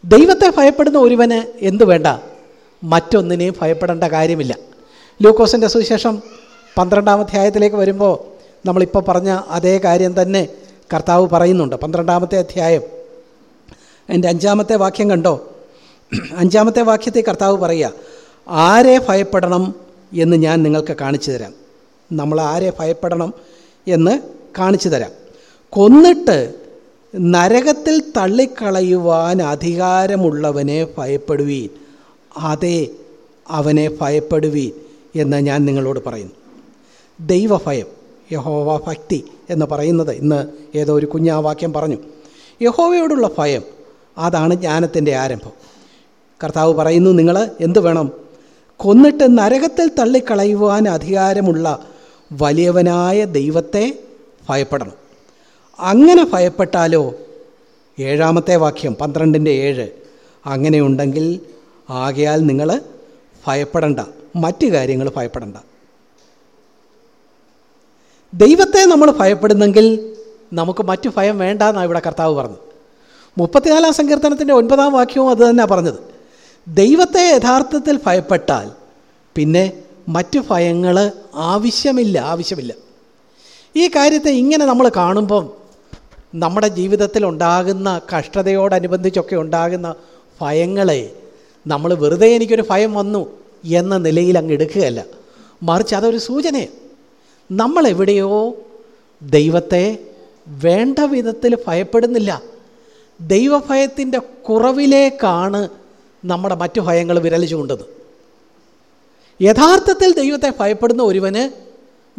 ദൈവത്തെ ഭയപ്പെടുന്ന ഒരുവന് എന്തു വേണ്ട? മറ്റൊന്നിനെയും ഭയപ്പെടേണ്ട കാര്യമില്ല. ലൂക്കോസിന്റെ സുവിശേഷം പന്ത്രണ്ടാം അധ്യായത്തിലേക്ക് വരുമ്പോൾ നമ്മളിപ്പോൾ പറഞ്ഞ അതേ കാര്യം തന്നെ കർത്താവ് പറയുന്നുണ്ട്. പന്ത്രണ്ടാമത്തെ അധ്യായം. എന്റെ അഞ്ചാമത്തെ വാക്യം കണ്ടോ? അഞ്ചാമത്തെ വാക്യത്തെ കർത്താവ് പറയുക ആരെ ഭയപ്പെടണം എന്ന് ഞാൻ നിങ്ങൾക്ക് കാണിച്ചു തരാം. നമ്മൾ ആരെ ഭയപ്പെടണം എന്ന് കാണിച്ചു തരാം. കൊന്നിട്ട് നരകത്തിൽ തള്ളിക്കളയുവാൻ അധികാരമുള്ളവനെ ഭയപ്പെടുവീൻ. അതേ അവനെ ഭയപ്പെടുവീൻ. എന്ന് ഞാൻ നിങ്ങളോട് പറയുന്നു. ദൈവഭയം യഹോവ ഭക്തി എന്ന് പറയുന്നത് ഇന്ന് ഏതോ ഒരു കുഞ്ഞാവാക്യം പറഞ്ഞു. യഹോവയോടുള്ള ഭയം അതാണ് ജ്ഞാനത്തിന്റെ ആരംഭം. കർത്താവ് പറയുന്നു നിങ്ങൾ എന്ത് വേണം? കൊന്നിട്ട് നരകത്തിൽ തള്ളിക്കളയുവാൻ അധികാരമുള്ള വലിയവനായ ദൈവത്തെ ഭയപ്പെടണം. അങ്ങനെ ഭയപ്പെട്ടാലോ? ഏഴാമത്തെ വാക്യം പന്ത്രണ്ടിന്റെ ഏഴ്. അങ്ങനെയുണ്ടെങ്കിൽ ആകയാൽ നിങ്ങൾ ഭയപ്പെടണ്ട. മറ്റു കാര്യങ്ങൾ ഭയപ്പെടണ്ട. ദൈവത്തെ നമ്മൾ ഭയപ്പെടുന്നെങ്കിൽ നമുക്ക് മറ്റു ഭയം വേണ്ട എന്നാണ് ഇവിടെ കർത്താവ് പറഞ്ഞത്. മുപ്പത്തിനാലാം സങ്കീർത്തനത്തിന്റെ ഒൻപതാം വാക്യവും അത് തന്നെയാണ് പറഞ്ഞത്. ദൈവത്തെ യഥാർത്ഥത്തിൽ ഭയപ്പെട്ടാൽ പിന്നെ മറ്റു ഭയങ്ങൾ ആവശ്യമില്ല ആവശ്യമില്ല. ഈ കാര്യത്തെ ഇങ്ങനെ നമ്മൾ കാണുമ്പം നമ്മുടെ ജീവിതത്തിൽ ഉണ്ടാകുന്ന കഷ്ടതയോടനുബന്ധിച്ചൊക്കെ ഉണ്ടാകുന്ന ഭയങ്ങളെ നമ്മൾ വെറുതെ എനിക്കൊരു ഭയം വന്നു എന്ന നിലയിൽ അങ്ങ് എടുക്കുകയല്ല. മറിച്ച് അതൊരു സൂചനയാണ് നമ്മളെവിടെയോ ദൈവത്തെ വേണ്ട വിധത്തിൽ ഭയപ്പെടുന്നില്ല. ദൈവഭയത്തിന്റെ കുറവിലേക്കാണ് നമ്മുടെ മറ്റു ഭയങ്ങൾ വിരൽ യഥാർത്ഥത്തിൽ ദൈവത്തെ ഭയപ്പെടുന്ന ഒരുവന്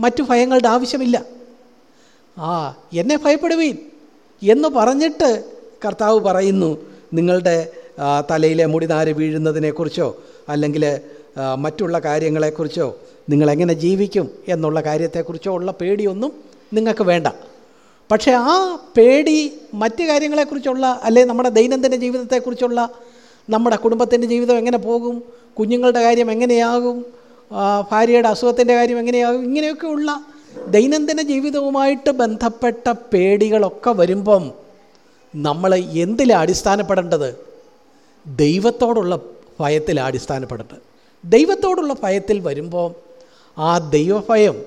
മറ്റു ഭയങ്ങളുടെ ആവശ്യമില്ല. ആ എന്നെ ഭയപ്പെടുവീൻ എന്ന് പറഞ്ഞിട്ട് കർത്താവ് പറയുന്നു നിങ്ങളുടെ തലയിലെ മുടിനാര് വീഴുന്നതിനെക്കുറിച്ചോ അല്ലെങ്കിൽ മറ്റുള്ള കാര്യങ്ങളെക്കുറിച്ചോ നിങ്ങളെങ്ങനെ ജീവിക്കും എന്നുള്ള കാര്യത്തെക്കുറിച്ചോ ഉള്ള പേടിയൊന്നും നിങ്ങൾക്ക് വേണ്ട. പക്ഷേ ആ പേടി മറ്റ് കാര്യങ്ങളെക്കുറിച്ചുള്ള അല്ലെ നമ്മുടെ ദൈനംദിന ജീവിതത്തെക്കുറിച്ചുള്ള നമ്മുടെ കുടുംബത്തിന്റെ ജീവിതം എങ്ങനെ പോകും കുഞ്ഞുങ്ങളുടെ കാര്യം എങ്ങനെയാകും ഭാര്യയുടെ അസുഖത്തിന്റെ കാര്യം എങ്ങനെയാകും ഇങ്ങനെയൊക്കെയുള്ള ദൈനംദിന ജീവിതവുമായിട്ട് ബന്ധപ്പെട്ട പേടികളൊക്കെ വരുമ്പം നമ്മൾ എന്തിലാണ് അടിസ്ഥാനപ്പെടേണ്ടത്? ദൈവത്തോടുള്ള ഭയത്തിലാണ് അടിസ്ഥാനപ്പെടേണ്ടത്. ദൈവത്തോടുള്ള ഭയത്തിൽ വരുമ്പോൾ ആ ദൈവഭയം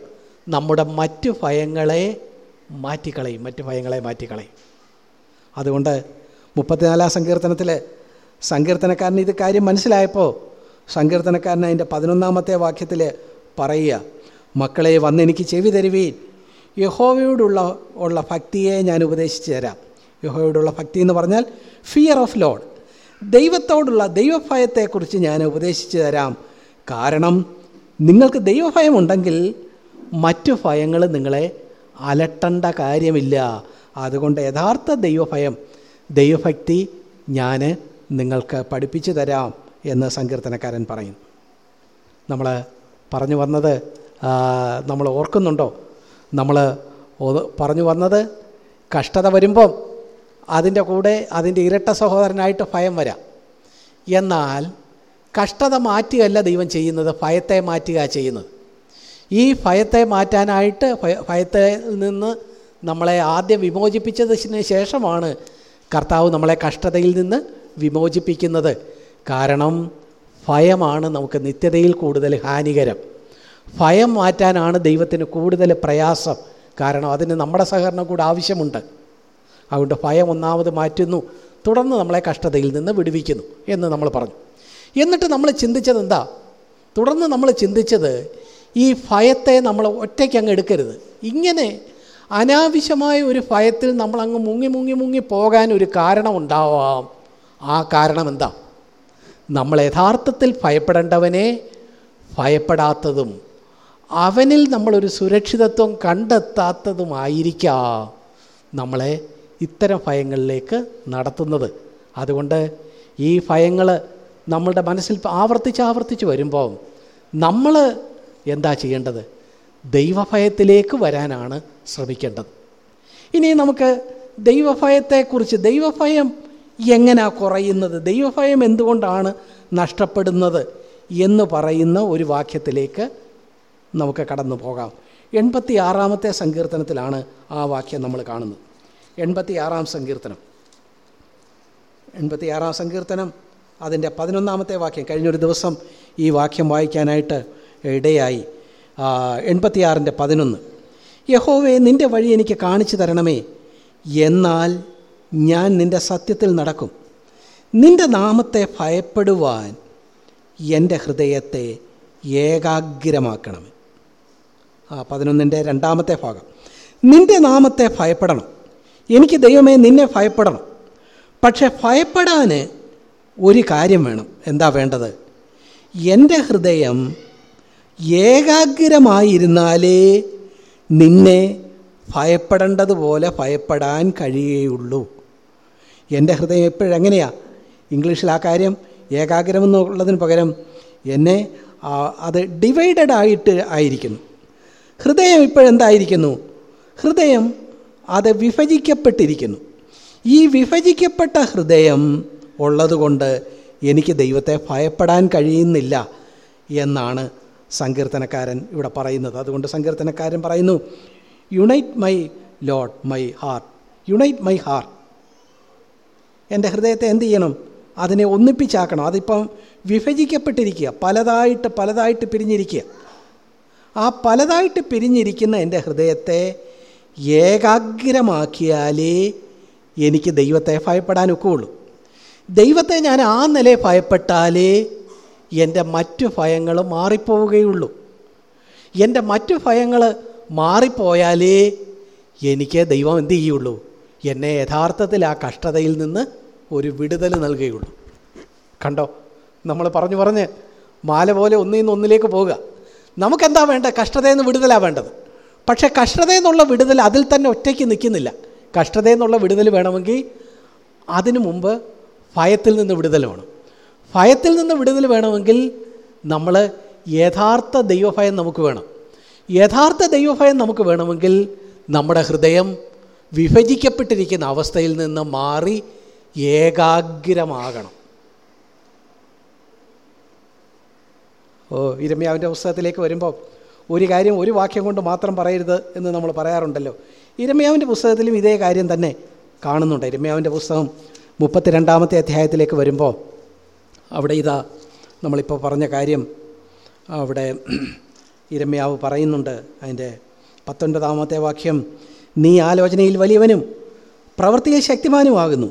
നമ്മുടെ മറ്റു ഭയങ്ങളെ മാറ്റിക്കളയും മറ്റു ഭയങ്ങളെ മാറ്റിക്കളയും. അതുകൊണ്ട് മുപ്പത്തിനാലാം സങ്കീർത്തനത്തിൽ സങ്കീർത്തനക്കാരന് ഇത് കാര്യം മനസ്സിലായപ്പോൾ സങ്കീർത്തനക്കാരൻ അതിന്റെ പതിനൊന്നാമത്തെ വാക്യത്തിൽ പറയുക മക്കളെ വന്നെനിക്ക് ചെവി തരുവീൻ. യഹോവയോടുള്ള ഉള്ള ഭക്തിയെ ഞാൻ ഉപദേശിച്ചു തരാം. യഹോവയോടുള്ള ഭക്തി എന്ന് പറഞ്ഞാൽ ഫിയർ ഓഫ് ലോഡ് ദൈവത്തോടുള്ള ദൈവഭയത്തെക്കുറിച്ച് ഞാൻ ഉപദേശിച്ചു തരാം. കാരണം നിങ്ങൾക്ക് ദൈവഭയമുണ്ടെങ്കിൽ മറ്റു ഭയങ്ങൾ നിങ്ങളെ അലട്ടേണ്ട കാര്യമില്ല. അതുകൊണ്ട് യഥാർത്ഥ ദൈവഭയം ദൈവഭക്തി ഞാൻ നിങ്ങൾക്ക് പഠിപ്പിച്ചു തരാം എന്ന് സങ്കീർത്തനക്കാരൻ പറയുന്നു നമ്മൾ പറഞ്ഞു വന്നത് നമ്മൾ ഓർക്കുന്നുണ്ടോ? നമ്മൾ പറഞ്ഞു വന്നത് കഷ്ടത വരുമ്പം അതിന്റെ കൂടെ അതിന്റെ ഇരട്ട സഹോദരനായിട്ട് ഭയം വരാം. എന്നാൽ കഷ്ടത മാറ്റുകയല്ല ദൈവം ചെയ്യുന്നത് ഭയത്തെ മാറ്റുക ചെയ്യുന്നത്. ഈ ഭയത്തെ മാറ്റാനായിട്ട് ഭയത്തിൽ ഭയത്തെ നിന്ന് നമ്മളെ ആദ്യം വിമോചിപ്പിച്ചതിന് ശേഷമാണ് കർത്താവ് നമ്മളെ കഷ്ടതയിൽ നിന്ന് വിമോചിപ്പിക്കുന്നത്. കാരണം ഭയമാണ് നമുക്ക് നിത്യതയിൽ കൂടുതൽ ഹാനികരം. ഭയം മാറ്റാനാണ് ദൈവത്തിന് കൂടുതൽ പ്രയാസം. കാരണം അതിന് നമ്മുടെ സഹകരണം കൂടെ ആവശ്യമുണ്ട്. അതുകൊണ്ട് ഭയം ഒന്നാമത് മാറ്റുന്നു തുടർന്ന് നമ്മളെ കഷ്ടതയിൽ നിന്ന് വിടുവിക്കുന്നു എന്ന് നമ്മൾ പറഞ്ഞു. എന്നിട്ട് നമ്മൾ ചിന്തിച്ചത് എന്താ? തുടർന്ന് നമ്മൾ ചിന്തിച്ചത് ഈ ഭയത്തെ നമ്മൾ ഒറ്റയ്ക്ക് അങ്ങ് എടുക്കരുത്. ഇങ്ങനെ അനാവശ്യമായ ഒരു ഭയത്തിൽ നമ്മൾ അങ്ങ് മുങ്ങി മുങ്ങി മുങ്ങി പോകാൻ ഒരു കാരണം ഉണ്ടാവാം. ആ കാരണം എന്താ? നമ്മൾ യഥാർത്ഥത്തിൽ ഭയപ്പെടേണ്ടവനെ ഭയപ്പെടാത്തതും അവനിൽ നമ്മളൊരു സുരക്ഷിതത്വം കണ്ടെത്താത്തതുമായിരിക്കാം നമ്മളെ ഇത്തരം ഭയങ്ങളിലേക്ക് നടത്തുന്നത്. അതുകൊണ്ട് ഈ ഭയങ്ങൾ നമ്മളുടെ മനസ്സിൽ ആവർത്തിച്ച് ആവർത്തിച്ച് വരുമ്പോൾ നമ്മൾ എന്താ ചെയ്യേണ്ടത്? ദൈവഭയത്തിലേക്ക് വരാനാണ് ശ്രമിക്കേണ്ടത്. ഇനി നമുക്ക് ദൈവഭയത്തെക്കുറിച്ച് ദൈവഭയം എങ്ങനെയാണ് കുറയുന്നത്? ദൈവഭയം എന്തുകൊണ്ടാണ് നഷ്ടപ്പെടുന്നത് എന്ന് പറയുന്ന ഒരു വാക്യത്തിലേക്ക് നമുക്ക് കടന്നു പോകാം. എൺപത്തി ആറാമത്തെ സങ്കീർത്തനത്തിലാണ് ആ വാക്യം നമ്മൾ കാണുന്നത്. എൺപത്തി ആറാം സങ്കീർത്തനം. എൺപത്തി ആറാം സങ്കീർത്തനം അതിന്റെ പതിനൊന്നാമത്തെ വാക്യം കഴിഞ്ഞൊരു ദിവസം ഈ വാക്യം വായിക്കാനായിട്ട് ഇടയായി. എൺപത്തിയാറിന്റെ പതിനൊന്ന്. യഹോവേ നിന്റെ വഴി എനിക്ക് കാണിച്ചു തരണമേ. എന്നാൽ ഞാൻ നിന്റെ സത്യത്തിൽ നടക്കും. നിന്റെ നാമത്തെ ഭയപ്പെടുവാൻ എന്റെ ഹൃദയത്തെ ഏകാഗ്രമാക്കണമേ. ആ പതിനൊന്നിന്റെ രണ്ടാമത്തെ ഭാഗം. നിന്റെ നാമത്തെ ഭയപ്പെടണം. എനിക്ക് ദൈവമേ നിന്നെ ഭയപ്പെടണം. പക്ഷെ ഭയപ്പെടാൻ ഒരു കാര്യം വേണം. എന്താ വേണ്ടത്? എന്റെ ഹൃദയം ഏകാഗ്രമായിരുന്നാലേ നിന്നെ ഭയപ്പെടേണ്ടതുപോലെ ഭയപ്പെടാൻ കഴിയുകയുള്ളൂ. എന്റെ ഹൃദയം എപ്പോഴെങ്ങനെയാ ഇംഗ്ലീഷിൽ ആ കാര്യം ഏകാഗ്രം എന്നുള്ളതിന് പകരം എന്നെ അത് ഡിവൈഡഡ് ആയിട്ട് ആയിരിക്കുന്നു. ഹൃദയം ഇപ്പോഴെന്തായിരിക്കുന്നു ഹൃദയം അത് വിഭജിക്കപ്പെട്ടിരിക്കുന്നു. ഈ വിഭജിക്കപ്പെട്ട ഹൃദയം ഉള്ളതുകൊണ്ട് എനിക്ക് ദൈവത്തെ ഭയപ്പെടാൻ കഴിയുന്നില്ല എന്നാണ് സങ്കീർത്തനക്കാരൻ ഇവിടെ പറയുന്നത്. അതുകൊണ്ട് സങ്കീർത്തനക്കാരൻ പറയുന്നു unite my lord my heart unite my heart എന്റെ ഹൃദയത്തെ എന്ത് ചെയ്യണം? അതിനെ ഒന്നിപ്പിച്ചാക്കണം. അതിപ്പം വിഭജിക്കപ്പെട്ടിരിക്കുക. പലതായിട്ട് പലതായിട്ട് പിരിഞ്ഞിരിക്കുക. ആ പലതായിട്ട് പിരിഞ്ഞിരിക്കുന്ന എന്റെ ഹൃദയത്തെ ഏകാഗ്രമാക്കിയാലേ എനിക്ക് ദൈവത്തെ ഭയപ്പെടാൻ ഒക്കുകയുള്ളൂ. ദൈവത്തെ ഞാൻ ആ നില ഭയപ്പെട്ടാലേ എന്റെ മറ്റു ഭയങ്ങൾ മാറിപ്പോവുകയുള്ളൂ. എന്റെ മറ്റു ഭയങ്ങൾ മാറിപ്പോയാലേ എനിക്ക് ദൈവം എന്ത് ചെയ്യുള്ളൂ? എന്നെ യഥാർത്ഥത്തിൽ ആ കഷ്ടതയിൽ നിന്ന് ഒരു വിടുതൽ നൽകുകയുള്ളൂ. കണ്ടോ? നമ്മൾ പറഞ്ഞു പറഞ്ഞ് മാല പോലെ ഒന്നിൽ നിന്ന് ഒന്നിലേക്ക് പോവുക. നമുക്കെന്താ വേണ്ടത്? കഷ്ടതയിൽ നിന്ന് വിടുതലാണ് വേണ്ടത്. പക്ഷേ കഷ്ടതയിൽ നിന്നുള്ള വിടുതൽ അതിൽ തന്നെ ഒറ്റയ്ക്ക് നിൽക്കുന്നില്ല. കഷ്ടതയിൽ നിന്നുള്ള വിടുതൽ വേണമെങ്കിൽ അതിനു മുമ്പ് ഭയത്തിൽ നിന്ന് വിടുതൽ വേണം. ഭയത്തിൽ നിന്ന് വിടുതൽ വേണമെങ്കിൽ നമ്മൾ യഥാർത്ഥ ദൈവഭയം നമുക്ക് വേണം. യഥാർത്ഥ ദൈവഭയം നമുക്ക് വേണമെങ്കിൽ നമ്മുടെ ഹൃദയം വിഭജിക്കപ്പെട്ടിരിക്കുന്ന അവസ്ഥയിൽ നിന്ന് മാറി ഏകാഗ്രമാകണം. ഓ ഇരമ്യാവിന്റെ പുസ്തകത്തിലേക്ക് വരുമ്പോൾ ഒരു കാര്യം ഒരു വാക്യം കൊണ്ട് മാത്രം പറയരുത് എന്ന് നമ്മൾ പറയാറുണ്ടല്ലോ. ഇരമ്യാവിന്റെ പുസ്തകത്തിലും ഇതേ കാര്യം തന്നെ കാണുന്നുണ്ട്. ഇരമ്യാവിന്റെ പുസ്തകം മുപ്പത്തിരണ്ടാമത്തെ അധ്യായത്തിലേക്ക് വരുമ്പോൾ അവിടെ ഇതാ നമ്മളിപ്പോൾ പറഞ്ഞ കാര്യം അവിടെ ഇരമ്യാവ് പറയുന്നുണ്ട് അതിന്റെ പത്തൊൻപതാമത്തെ വാക്യം നീ ആലോചനയിൽ വലിയവനും പ്രവൃത്തിയിൽ ശക്തിമാനുമാകുന്നു.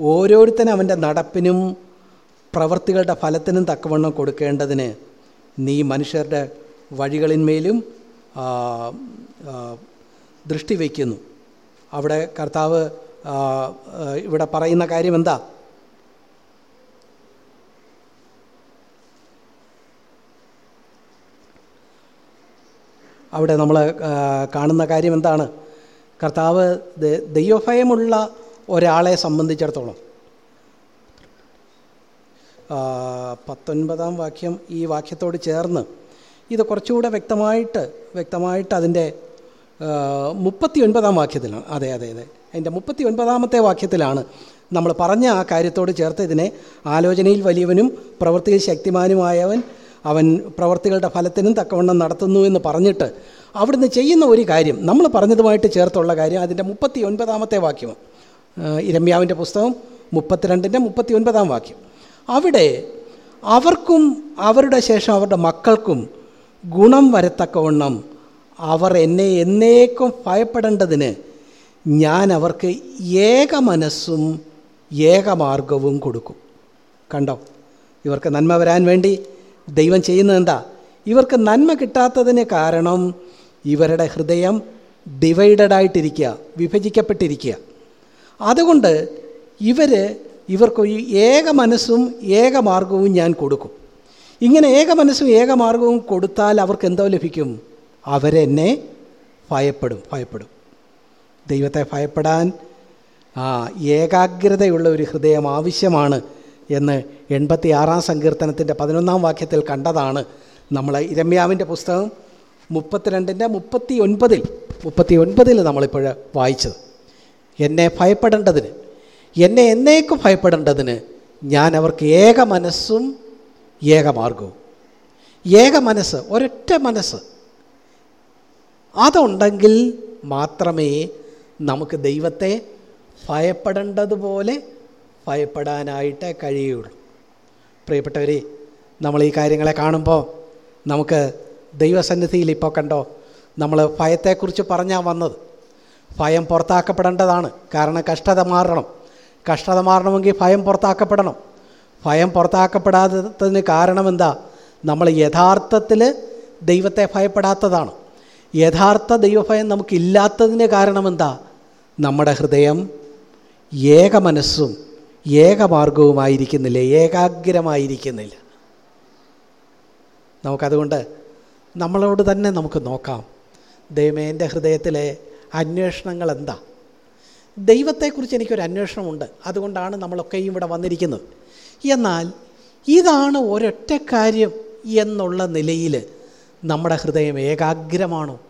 ഓരോരുത്തനും അവന്റെ നടപ്പിനും പ്രവൃത്തികളുടെ ഫലത്തിനും തക്കവണ്ണം കൊടുക്കേണ്ടതിന് നീ മനുഷ്യരുടെ വഴികളിന്മേലും ദൃഷ്ടി വയ്ക്കുന്നു. അവിടെ കർത്താവ് ഇവിടെ പറയുന്ന കാര്യം എന്താ? അവിടെ നമ്മൾ കാണുന്ന കാര്യം എന്താണ്? കർത്താവ് ദൈവഭയമുള്ള ഒരാളെ സംബന്ധിച്ചിടത്തോളം. പത്തൊൻപതാം വാക്യം ഈ വാക്യത്തോട് ചേർന്ന് ഇത് കുറച്ചുകൂടെ വ്യക്തമായിട്ട് വ്യക്തമായിട്ട് അതിന്റെ മുപ്പത്തി ഒൻപതാം വാക്യത്തിലാണ്. അതെ അതെ അതെ. അതിന്റെ മുപ്പത്തി ഒൻപതാമത്തെ വാക്യത്തിലാണ് നമ്മൾ പറഞ്ഞ ആ കാര്യത്തോട് ചേർത്ത് ഇതിനെ ആലോചനയിൽ വലിയവനും പ്രവൃത്തിയിൽ ശക്തിമാനുമായവൻ അവൻ പ്രവർത്തികളുടെ ഫലത്തിനും തക്കവണ്ണം നടത്തുന്നു എന്ന് പറഞ്ഞിട്ട് അവിടുന്ന് ചെയ്യുന്ന ഒരു കാര്യം നമ്മൾ പറഞ്ഞതുമായിട്ട് ചേർത്തുള്ള കാര്യം അതിന്റെ മുപ്പത്തി ഒൻപതാമത്തെ വാക്യം ഇരമ്യാവിന്റെ പുസ്തകം മുപ്പത്തിരണ്ടിന്റെ മുപ്പത്തി ഒൻപതാം വാക്യം. അവിടെ അവർക്കും അവരുടെ ശേഷം അവരുടെ മക്കൾക്കും ഗുണം വരത്തക്കവണ്ണം അവർ എന്നെ എന്നേക്കും ഭയപ്പെടേണ്ടതിന് ഞാൻ അവർക്ക് ഏക മനസ്സും ഏകമാർഗവും കൊടുക്കും. കണ്ടോ? ഇവർക്ക് നന്മ വരാൻ വേണ്ടി ദൈവം ചെയ്യുന്നത് എന്താ? ഇവർക്ക് നന്മ കിട്ടാത്തതിന് കാരണം ഇവരുടെ ഹൃദയം ഡിവൈഡഡ് ആയിട്ടിരിക്കുക വിഭജിക്കപ്പെട്ടിരിക്കുക. അതുകൊണ്ട് ഇവർ ഇവർക്ക് ഏക മനസ്സും ഏക മാർഗവും ഞാൻ കൊടുക്കും. ഇങ്ങനെ ഏക മനസ്സും ഏക മാർഗവും കൊടുത്താൽ അവർക്ക് എന്തോ ലഭിക്കും? അവരെന്നെ ഭയപ്പെടും ഭയപ്പെടും. ദൈവത്തെ ഭയപ്പെടാൻ ആ ഏകാഗ്രതയുള്ള ഒരു ഹൃദയം ആവശ്യമാണ് എന്ന് എൺപത്തി ആറാം സങ്കീർത്തനത്തിന്റെ പതിനൊന്നാം വാക്യത്തിൽ കണ്ടതാണ് നമ്മൾ ഇരമ്യാവിന്റെ പുസ്തകം മുപ്പത്തിരണ്ടിന്റെ മുപ്പത്തി ഒൻപതിൽ മുപ്പത്തി ഒൻപതിൽ നമ്മളിപ്പോൾ വായിച്ചത്. എന്നെ ഭയപ്പെടേണ്ടതിന് എന്നെ എന്നേക്കും ഭയപ്പെടേണ്ടതിന് ഞാൻ അവർക്ക് ഏക മനസ്സും ഏക മാർഗവും. ഏക മനസ്സ് ഒരൊറ്റ മനസ്സ് അതുണ്ടെങ്കിൽ മാത്രമേ നമുക്ക് ദൈവത്തെ ഭയപ്പെടേണ്ടതുപോലെ ഭയപ്പെടാനായിട്ട് കഴിയുള്ളൂ. പ്രിയപ്പെട്ടവരെ നമ്മൾ ഈ കാര്യങ്ങളെ കാണുമ്പോൾ നമുക്ക് ദൈവസന്നിധിയിൽ ഇപ്പോൾ കണ്ടോ നമ്മൾ ഭയത്തെക്കുറിച്ച് പറഞ്ഞാൽ വന്നത്. ഭയം പുറത്താക്കപ്പെടേണ്ടതാണ്. കാരണം കഷ്ടത മാറണം. കഷ്ടത മാറണമെങ്കിൽ ഭയം പുറത്താക്കപ്പെടണം. ഭയം പുറത്താക്കപ്പെടാത്തതിന് കാരണം എന്താ നമ്മൾ യഥാർത്ഥത്തിൽ ദൈവത്തെ ഭയപ്പെടാത്തതാണ്. യഥാർത്ഥ ദൈവഭയം നമുക്കില്ലാത്തതിന് കാരണം എന്താ നമ്മുടെ ഹൃദയം ഏക മനസ്സും ഏകമാർഗവുമായിരിക്കുന്നില്ല ഏകാഗ്രമായിരിക്കുന്നില്ല. നമുക്കതുകൊണ്ട് നമ്മളോട് തന്നെ നമുക്ക് നോക്കാം. ദൈവമേ എന്റെ ഹൃദയത്തിലെ അന്വേഷണങ്ങൾ എന്താ? ദൈവത്തെക്കുറിച്ച് എനിക്കൊരു അന്വേഷണമുണ്ട്. അതുകൊണ്ടാണ് നമ്മളൊക്കെയും ഇവിടെ വന്നിരിക്കുന്നത്. എന്നാൽ ഇതാണ് ഒരൊറ്റ കാര്യം എന്നുള്ള നിലയിൽ നമ്മുടെ ഹൃദയം ഏകാഗ്രമാണോ?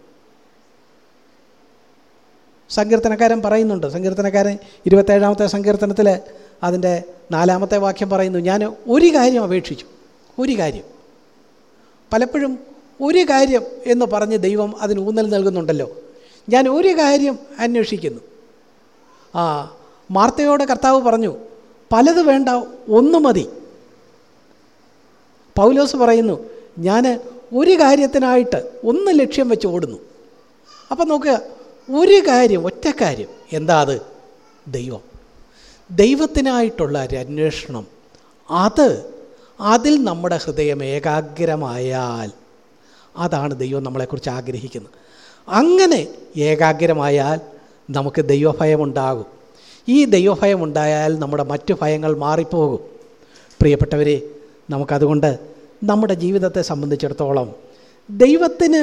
സങ്കീർത്തനക്കാരൻ പറയുന്നുണ്ട്. സങ്കീർത്തനക്കാരൻ ഇരുപത്തേഴാമത്തെ സങ്കീർത്തനത്തിൽ അതിന്റെ നാലാമത്തെ വാക്യം പറയുന്നു ഞാൻ ഒരു കാര്യം അപേക്ഷിച്ചു ഒരു കാര്യം. പലപ്പോഴും ഒരു കാര്യം എന്ന് പറഞ്ഞ് ദൈവം അതിന് ഊന്നൽ നൽകുന്നുണ്ടല്ലോ. ഞാൻ ഒരു കാര്യം അന്വേഷിക്കുന്നു. ആ മാർത്തയോട് കർത്താവ് പറഞ്ഞു പലത് വേണ്ട ഒന്ന് മതി. പൗലോസ് പറയുന്നു ഞാൻ ഒരു കാര്യത്തിനായിട്ട് ഒന്ന് ലക്ഷ്യം വെച്ച് ഓടുന്നു. അപ്പം നോക്കുക ഒരു കാര്യം ഒറ്റ കാര്യം. എന്താ അത്? ദൈവം. ദൈവത്തിനായിട്ടുള്ള ഒരു അന്വേഷണം. അത് അതിൽ നമ്മുടെ ഹൃദയം ഏകാഗ്രമായാൽ അതാണ് ദൈവം നമ്മളെക്കുറിച്ച് ആഗ്രഹിക്കുന്നത്. അങ്ങനെ ഏകാഗ്രമായാൽ നമുക്ക് ദൈവഭയമുണ്ടാകും. ഈ ദൈവഭയമുണ്ടായാൽ നമ്മുടെ മറ്റു ഭയങ്ങൾ മാറിപ്പോകും. പ്രിയപ്പെട്ടവരെ നമുക്കതുകൊണ്ട് നമ്മുടെ ജീവിതത്തെ സംബന്ധിച്ചിടത്തോളം ദൈവത്തിന്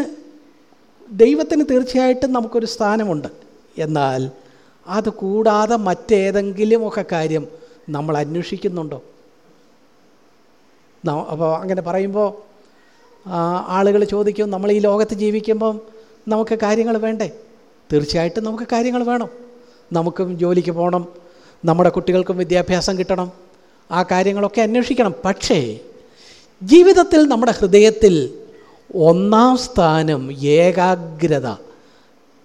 ദൈവത്തിന് തീർച്ചയായിട്ടും നമുക്കൊരു സ്ഥാനമുണ്ട്. എന്നാൽ അത് കൂടാതെ മറ്റേതെങ്കിലുമൊക്കെ കാര്യം നമ്മൾ അന്വേഷിക്കുന്നുണ്ടോ? അപ്പോൾ അങ്ങനെ പറയുമ്പോൾ ആളുകൾ ചോദിക്കും നമ്മൾ ഈ ലോകത്ത് ജീവിക്കുമ്പം നമുക്ക് കാര്യങ്ങൾ വേണ്ടേ? തീർച്ചയായിട്ടും നമുക്ക് കാര്യങ്ങൾ വേണം. നമുക്കും ജോലിക്ക് പോകണം. നമ്മുടെ കുട്ടികൾക്കും വിദ്യാഭ്യാസം കിട്ടണം. ആ കാര്യങ്ങളൊക്കെ അന്വേഷിക്കണം. പക്ഷേ ജീവിതത്തിൽ നമ്മുടെ ഹൃദയത്തിൽ ഒന്നാം സ്ഥാനം ഏകാഗ്രത.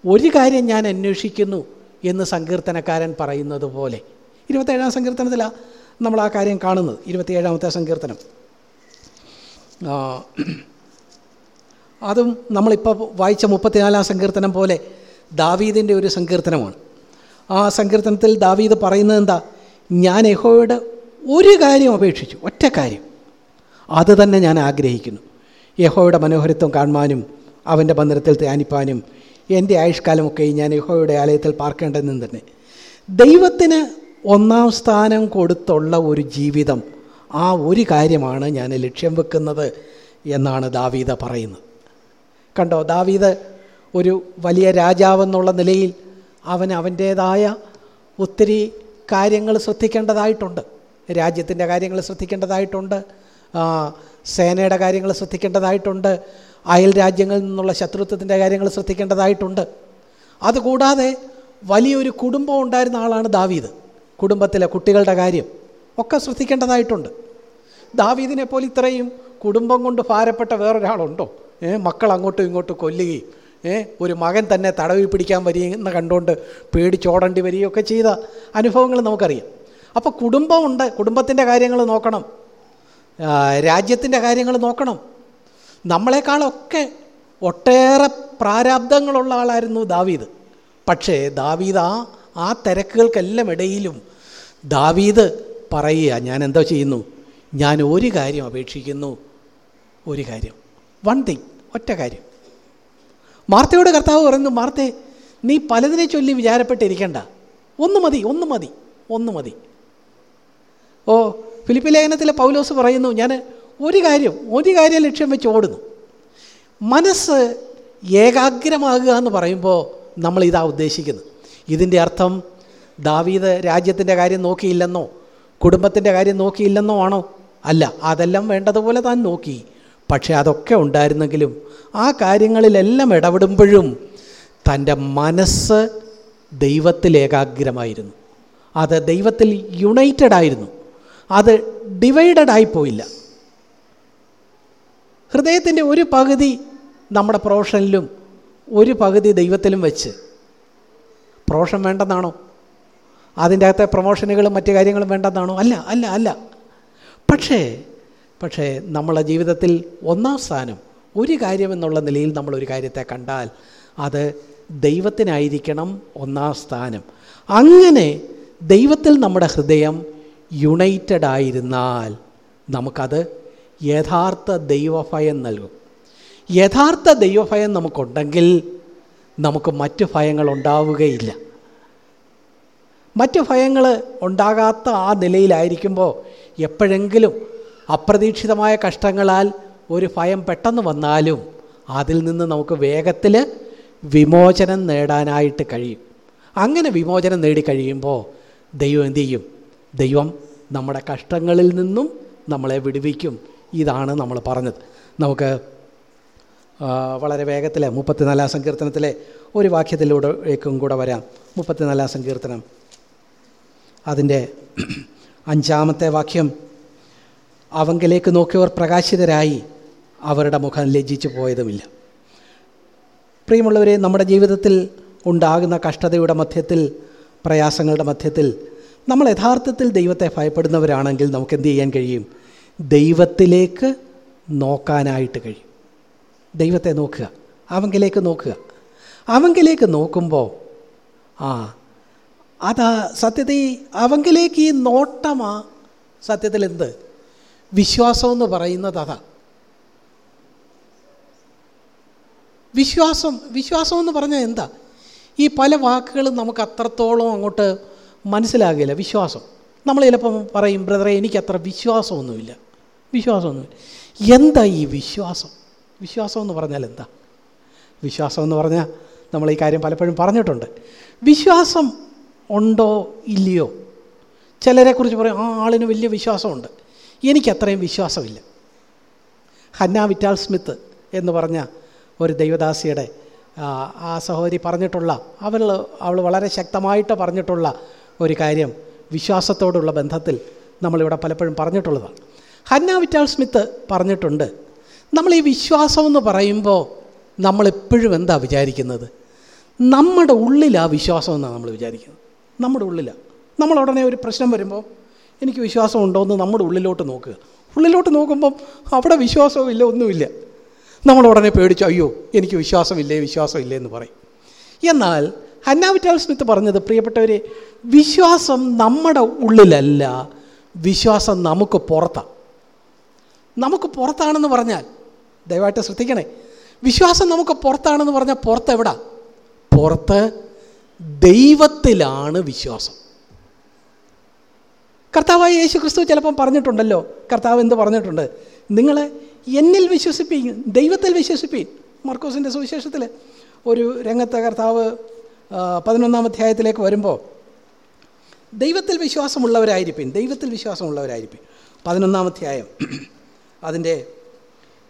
ഒരു കാര്യം ഞാൻ അന്വേഷിക്കുന്നു എന്ന് സങ്കീർത്തനക്കാരൻ പറയുന്നത് പോലെ. ഇരുപത്തേഴാം സങ്കീർത്തനത്തിലാണ് നമ്മൾ ആ കാര്യം കാണുന്നത്. ഇരുപത്തിയേഴാമത്തെ സങ്കീർത്തനം. അതും നമ്മളിപ്പോൾ വായിച്ച മുപ്പത്തിനാലാം സങ്കീർത്തനം പോലെ ദാവീദിന്റെ ഒരു സങ്കീർത്തനമാണ്. ആ സങ്കീർത്തനത്തിൽ ദാവീദ് പറയുന്നത് എന്താ? ഞാൻ എഹോയുടെ ഒരു കാര്യം അപേക്ഷിച്ചു. ഒറ്റ കാര്യം. അത് തന്നെ ഞാൻ ആഗ്രഹിക്കുന്നു. യഹോയുടെ മനോഹരത്വം കാണുവാനും അവന്റെ മന്ദിരത്തിൽ ധ്യാനിപ്പാനും എന്റെ ആയുഷ്കാലമൊക്കെ ഞാൻ യഹോയുടെ ആലയത്തിൽ പാർക്കേണ്ടതെന്നും തന്നെ. ദൈവത്തിന് ഒന്നാം സ്ഥാനം കൊടുത്തുള്ള ഒരു ജീവിതം ആ ഒരു കാര്യമാണ് ഞാൻ ലക്ഷ്യം വെക്കുന്നത് എന്നാണ് ദാവീദ പറയുന്നത്. കണ്ടോ ദാവീദ് ഒരു വലിയ രാജാവെന്നുള്ള നിലയിൽ അവൻ അവന്റേതായ ഒത്തിരി കാര്യങ്ങൾ ശ്രദ്ധിക്കേണ്ടതായിട്ടുണ്ട്. രാജ്യത്തിന്റെ കാര്യങ്ങൾ ശ്രദ്ധിക്കേണ്ടതായിട്ടുണ്ട്. സേനയുടെ കാര്യങ്ങൾ ശ്രദ്ധിക്കേണ്ടതായിട്ടുണ്ട്. അയൽ രാജ്യങ്ങളിൽ നിന്നുള്ള ശത്രുത്വത്തിന്റെ കാര്യങ്ങൾ ശ്രദ്ധിക്കേണ്ടതായിട്ടുണ്ട്. അതുകൂടാതെ വലിയൊരു കുടുംബം ഉണ്ടായിരുന്ന ആളാണ് ദാവീദ്. കുടുംബത്തിലെ കുട്ടികളുടെ കാര്യം ഒക്കെ ശ്രദ്ധിക്കേണ്ടതായിട്ടുണ്ട്. ദാവീദിനെ പോലെ ഇത്രയും കുടുംബം കൊണ്ട് ഭാരപ്പെട്ട വേറൊരാളുണ്ടോ? ഏ മക്കൾ അങ്ങോട്ടും ഇങ്ങോട്ടും കൊല്ലുകയും ഏ ഒരു മകൻ തന്നെ തടവി പിടിക്കാൻ വരികയെന്ന് കണ്ടുകൊണ്ട് പേടിച്ചോടേണ്ടി വരികയൊക്കെ ചെയ്ത അനുഭവങ്ങൾ നമുക്കറിയാം. അപ്പോൾ കുടുംബമുണ്ട് കുടുംബത്തിന്റെ കാര്യങ്ങൾ നോക്കണം. രാജ്യത്തിന്റെ കാര്യങ്ങൾ നോക്കണം. നമ്മളെക്കാളൊക്കെ ഒട്ടേറെ പ്രാരാബ്ദങ്ങളുള്ള ആളായിരുന്നു ദാവീദ്. പക്ഷേ ദാവീദ് ആ ആ തിരക്കുകൾക്കെല്ലാം ഇടയിലും ദാവീദ് പറയുക ഞാൻ എന്തോ ചെയ്യുന്നു? ഞാൻ ഒരു കാര്യം അപേക്ഷിക്കുന്നു. ഒരു കാര്യം. വൺ തിങ് ഒറ്റ കാര്യം. മാർത്തയോട് കർത്താവ് പറയുന്നു മാർത്തെ നീ പലതിനെ ചൊല്ലി വിചാരപ്പെട്ടിരിക്കണ്ട. ഒന്ന് മതി ഒന്ന് മതി ഒന്ന് മതി. ഓ ഫിലിപ്പി ലേഖനത്തിൽ പൗലോസ് പറയുന്നു ഞാൻ ഒരു കാര്യം ഒരു കാര്യം ലക്ഷ്യം വെച്ച് ഓടുന്നു. മനസ്സ് ഏകാഗ്രമാകുക എന്ന് പറയുമ്പോൾ നമ്മൾ ഇതാ ഉദ്ദേശിക്കുന്നത് ഇതിന്റെ അർത്ഥം ദാവീദ് രാജ്യത്തിന്റെ കാര്യം നോക്കിയില്ലെന്നോ കുടുംബത്തിന്റെ കാര്യം നോക്കിയില്ലെന്നോ ആണോ? അല്ല അതെല്ലാം വേണ്ടതുപോലെ താൻ നോക്കി. പക്ഷേ അതൊക്കെ ഉണ്ടായിരുന്നെങ്കിലും ആ കാര്യങ്ങളിലെല്ലാം ഇടപെടുമ്പോഴും തന്റെ മനസ്സ് ദൈവത്തിൽ ഏകാഗ്രമായിരുന്നു. അത് ദൈവത്തിൽ യുണൈറ്റഡ് ആയിരുന്നു. അത് ഡിവൈഡഡ് ആയിപ്പോയില്ല ഹൃദയത്തിന്റെ ഒരു പകുതി നമ്മുടെ പ്രൊഫഷനിലും ഒരു പകുതി ദൈവത്തിലും വെച്ച്. പ്രൊഫഷൻ വേണ്ടെന്നാണോ? അതിന്റെ അകത്തെ പ്രൊമോഷനുകളും മറ്റു കാര്യങ്ങളും വേണ്ടെന്നാണോ? അല്ല അല്ല അല്ല. പക്ഷേ പക്ഷേ നമ്മളെ ജീവിതത്തിൽ ഒന്നാം സ്ഥാനം ഒരു കാര്യമെന്നുള്ള നിലയിൽ നമ്മളൊരു കാര്യത്തെ കണ്ടാൽ അത് ദൈവത്തിനായിരിക്കണം ഒന്നാം സ്ഥാനം. അങ്ങനെ ദൈവത്തിൽ നമ്മുടെ ഹൃദയം യുണൈറ്റഡ് ആയിരുന്നാൽ നമുക്കത് യഥാർത്ഥ ദൈവഭയം നൽകും. യഥാർത്ഥ ദൈവഭയം നമുക്കുണ്ടെങ്കിൽ നമുക്ക് മറ്റ് ഭയങ്ങൾ ഉണ്ടാവുകയില്ല. മറ്റ് ഭയങ്ങൾ ഉണ്ടാകാത്ത ആ നിലയിലായിരിക്കുമ്പോൾ എപ്പോഴെങ്കിലും അപ്രതീക്ഷിതമായ കഷ്ടങ്ങളാൽ ഒരു ഭയം പെട്ടെന്ന് വന്നാലും അതിൽ നിന്ന് നമുക്ക് വേഗത്തിൽ വിമോചനം നേടാനായിട്ട് കഴിയും. അങ്ങനെ വിമോചനം നേടിക്കഴിയുമ്പോൾ ദൈവം എന്തു ചെയ്യും? ദൈവം നമ്മുടെ കഷ്ടങ്ങളിൽ നിന്നും നമ്മളെ വിടുവിക്കും. ഇതാണ് നമ്മൾ പറഞ്ഞത്. നമുക്ക് വളരെ വേഗത്തിൽ മുപ്പത്തിനാലാം സങ്കീർത്തനത്തിലെ ഒരു വാക്യത്തിലൂടേക്കും കൂടെ വരാം. മുപ്പത്തിനാലാം സങ്കീർത്തനം. അതിന്റെ അഞ്ചാമത്തെ വാക്യം. അവങ്കിലേക്ക് നോക്കിയവർ പ്രകാശിതരായി അവരുടെ മുഖം ലജ്ജിച്ചു പോയതുമില്ല. പ്രിയമുള്ളവരെ നമ്മുടെ ജീവിതത്തിൽ ഉണ്ടാകുന്ന കഷ്ടതയുടെ മധ്യത്തിൽ പ്രയാസങ്ങളുടെ മധ്യത്തിൽ നമ്മൾ യഥാർത്ഥത്തിൽ ദൈവത്തെ ഭയപ്പെടുന്നവരാണെങ്കിൽ നമുക്ക് എന്ത് ചെയ്യാൻ കഴിയും? ദൈവത്തിലേക്ക് നോക്കാനായിട്ട് കഴിയും. ദൈവത്തെ നോക്കുക. അവങ്കിലേക്ക് നോക്കുക. അവങ്കിലേക്ക് നോക്കുമ്പോൾ ആ അതാ സത്യത്തിൽ അവങ്കിലേക്ക് ഈ നോട്ടമാ സത്യത്തിൽ എന്ത്? വിശ്വാസം എന്ന് പറയുന്നത് അതാ. വിശ്വാസം വിശ്വാസം എന്ന് പറഞ്ഞാൽ എന്താ? ഈ പല വാക്കുകളും നമുക്ക് അത്രത്തോളം അങ്ങോട്ട് മനസ്സിലാകില്ല വിശ്വാസം. നമ്മൾ ചിലപ്പം പറയും ബ്രദറെ എനിക്കത്ര വിശ്വാസമൊന്നുമില്ല. വിശ്വാസമൊന്നുമില്ല. എന്താ ഈ വിശ്വാസം? വിശ്വാസം എന്ന് പറഞ്ഞാൽ എന്താ? വിശ്വാസം എന്ന് പറഞ്ഞാൽ നമ്മൾ ഈ കാര്യം പലപ്പോഴും പറഞ്ഞിട്ടുണ്ട്. വിശ്വാസം ഉണ്ടോ ഇല്ലയോ? ചിലരെക്കുറിച്ച് പറയും ആ ആളിന് വലിയ വിശ്വാസമുണ്ട്. എനിക്കത്രയും വിശ്വാസമില്ല. ഹന്ന വിറ്റാൽ സ്മിത്ത് എന്ന് പറഞ്ഞ ഒരു ദൈവദാസിയുടെ ആ സഹോദരി പറഞ്ഞിട്ടുള്ള അവൾ അവൾ വളരെ ശക്തമായിട്ട് പറഞ്ഞിട്ടുള്ള ഒരു കാര്യം വിശ്വാസത്തോടുള്ള ബന്ധത്തിൽ നമ്മളിവിടെ പലപ്പോഴും പറഞ്ഞിട്ടുള്ളതാണ്. ഹന്ന വിറ്റാൽ സ്മിത്ത് പറഞ്ഞിട്ടുണ്ട്. നമ്മൾ ഈ വിശ്വാസം എന്ന് പറയുമ്പോൾ നമ്മളെപ്പോഴും എന്താ വിചാരിക്കുന്നത്? നമ്മുടെ ഉള്ളിലാണ് വിശ്വാസം എന്നാണ് നമ്മൾ വിചാരിക്കുന്നത്. നമ്മുടെ ഉള്ളിലാണ് നമ്മൾ ഉടനെ ഒരു പ്രശ്നം വരുമ്പോൾ എനിക്ക് വിശ്വാസം ഉണ്ടോ എന്ന് നമ്മുടെ ഉള്ളിലോട്ട് നോക്കുക. ഉള്ളിലോട്ട് നോക്കുമ്പം അവിടെ വിശ്വാസവും ഇല്ല ഒന്നുമില്ല. നമ്മൾ ഉടനെ പേടിച്ചു അയ്യോ എനിക്ക് വിശ്വാസമില്ലേ വിശ്വാസമില്ലേ എന്ന് പറയും. എന്നാൽ ഹന്ന വിറ്റാൽ സ്മിത്ത് പറഞ്ഞത് പ്രിയപ്പെട്ടവരെ വിശ്വാസം നമ്മുടെ ഉള്ളിലല്ല വിശ്വാസം നമുക്ക് പുറത്താണ് നമുക്ക് പുറത്താണെന്ന് പറഞ്ഞാൽ ദയവായിട്ട് ശ്രദ്ധിക്കണേ വിശ്വാസം നമുക്ക് പുറത്താണെന്ന് പറഞ്ഞാൽ പുറത്ത് എവിടാ? പുറത്ത് ദൈവത്തിലാണ് വിശ്വാസം. കർത്താവായ യേശു ക്രിസ്തു ചിലപ്പം പറഞ്ഞിട്ടുണ്ടല്ലോ കർത്താവ് എന്ത് പറഞ്ഞിട്ടുണ്ട്? നിങ്ങൾ എന്നിൽ വിശ്വസിപ്പീൻ ദൈവത്തിൽ വിശ്വസിപ്പീൻ. മർക്കോസിന്റെ സുവിശേഷത്തിൽ ഒരു രംഗത്തെ കർത്താവ് പതിനൊന്നാം അധ്യായത്തിലേക്ക് വരുമ്പോൾ ദൈവത്തിൽ വിശ്വാസമുള്ളവരായിരിക്കും ദൈവത്തിൽ വിശ്വാസമുള്ളവരായിരിക്കും പതിനൊന്നാം അധ്യായം അതിന്റെ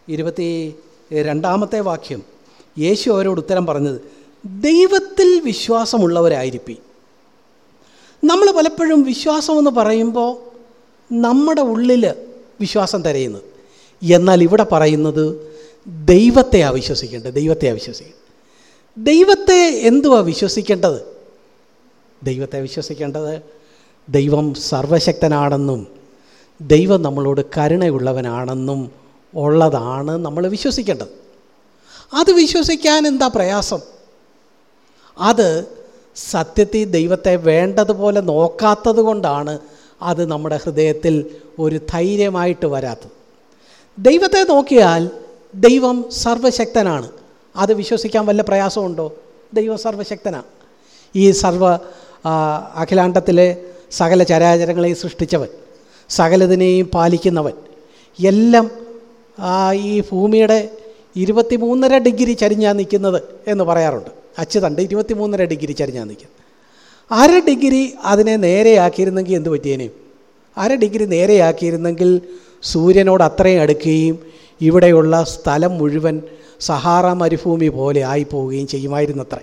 ഇരുപത്തി രണ്ടാമത്തെ വാക്യം യേശു അവരോട് ഉത്തരം പറഞ്ഞത് ദൈവത്തിൽ വിശ്വാസമുള്ളവരായിരിക്കും നമ്മൾ പലപ്പോഴും വിശ്വാസമെന്ന് പറയുമ്പോൾ നമ്മുടെ ഉള്ളിൽ വിശ്വാസം തിരയുന്നത് എന്നാൽ ഇവിടെ പറയുന്നത് ദൈവത്തെ അവിശ്വസിക്കേണ്ടത് ദൈവത്തെ വിശ്വസിക്കേണ്ടത്. ദൈവത്തെ എന്തുവാ വിശ്വസിക്കേണ്ടത്? ദൈവത്തെ വിശ്വസിക്കേണ്ടത് ദൈവം സർവശക്തനാണെന്നും ദൈവം നമ്മളോട് കരുണയുള്ളവനാണെന്നും ഉള്ളതാണ് നമ്മൾ വിശ്വസിക്കേണ്ടത്. അത് വിശ്വസിക്കാൻ എന്താ പ്രയാസം? അത് സത്യത്തിൽ ദൈവത്തെ വേണ്ടതുപോലെ നോക്കാത്തത് കൊണ്ടാണ് അത് നമ്മുടെ ഹൃദയത്തിൽ ഒരു ധൈര്യമായിട്ട് വരാത്തത്. ദൈവത്തെ നോക്കിയാൽ ദൈവം സർവശക്തനാണ്. അത് വിശ്വസിക്കാൻ വല്ല പ്രയാസമുണ്ടോ? ദൈവ സർവശക്തനാണ് ഈ സർവ അഖിലാണ്ടത്തിലെ സകല ചരാചരങ്ങളെയും സൃഷ്ടിച്ചവൻ സകലതിനെയും പാലിക്കുന്നവൻ എല്ലാം ഈ ഭൂമിയുടെ ഇരുപത്തിമൂന്നര ഡിഗ്രി ചരിഞ്ഞാൽ നിൽക്കുന്നത് എന്ന് പറയാറുണ്ട്. അച്ചുതണ്ട് ഇരുപത്തിമൂന്നര ഡിഗ്രി ചരിഞ്ഞാൽ നിൽക്കുന്നത്. അര ഡിഗ്രി അതിനെ നേരെയാക്കിയിരുന്നെങ്കിൽ എന്ത് പറ്റിയേനെ? അര ഡിഗ്രി നേരെയാക്കിയിരുന്നെങ്കിൽ സൂര്യനോട് അത്രയും അടുക്കുകയും ഇവിടെയുള്ള സ്ഥലം മുഴുവൻ സഹാറ മരുഭൂമി പോലെ ആയിപ്പോവുകയും ചെയ്യുമായിരുന്നത്രേ.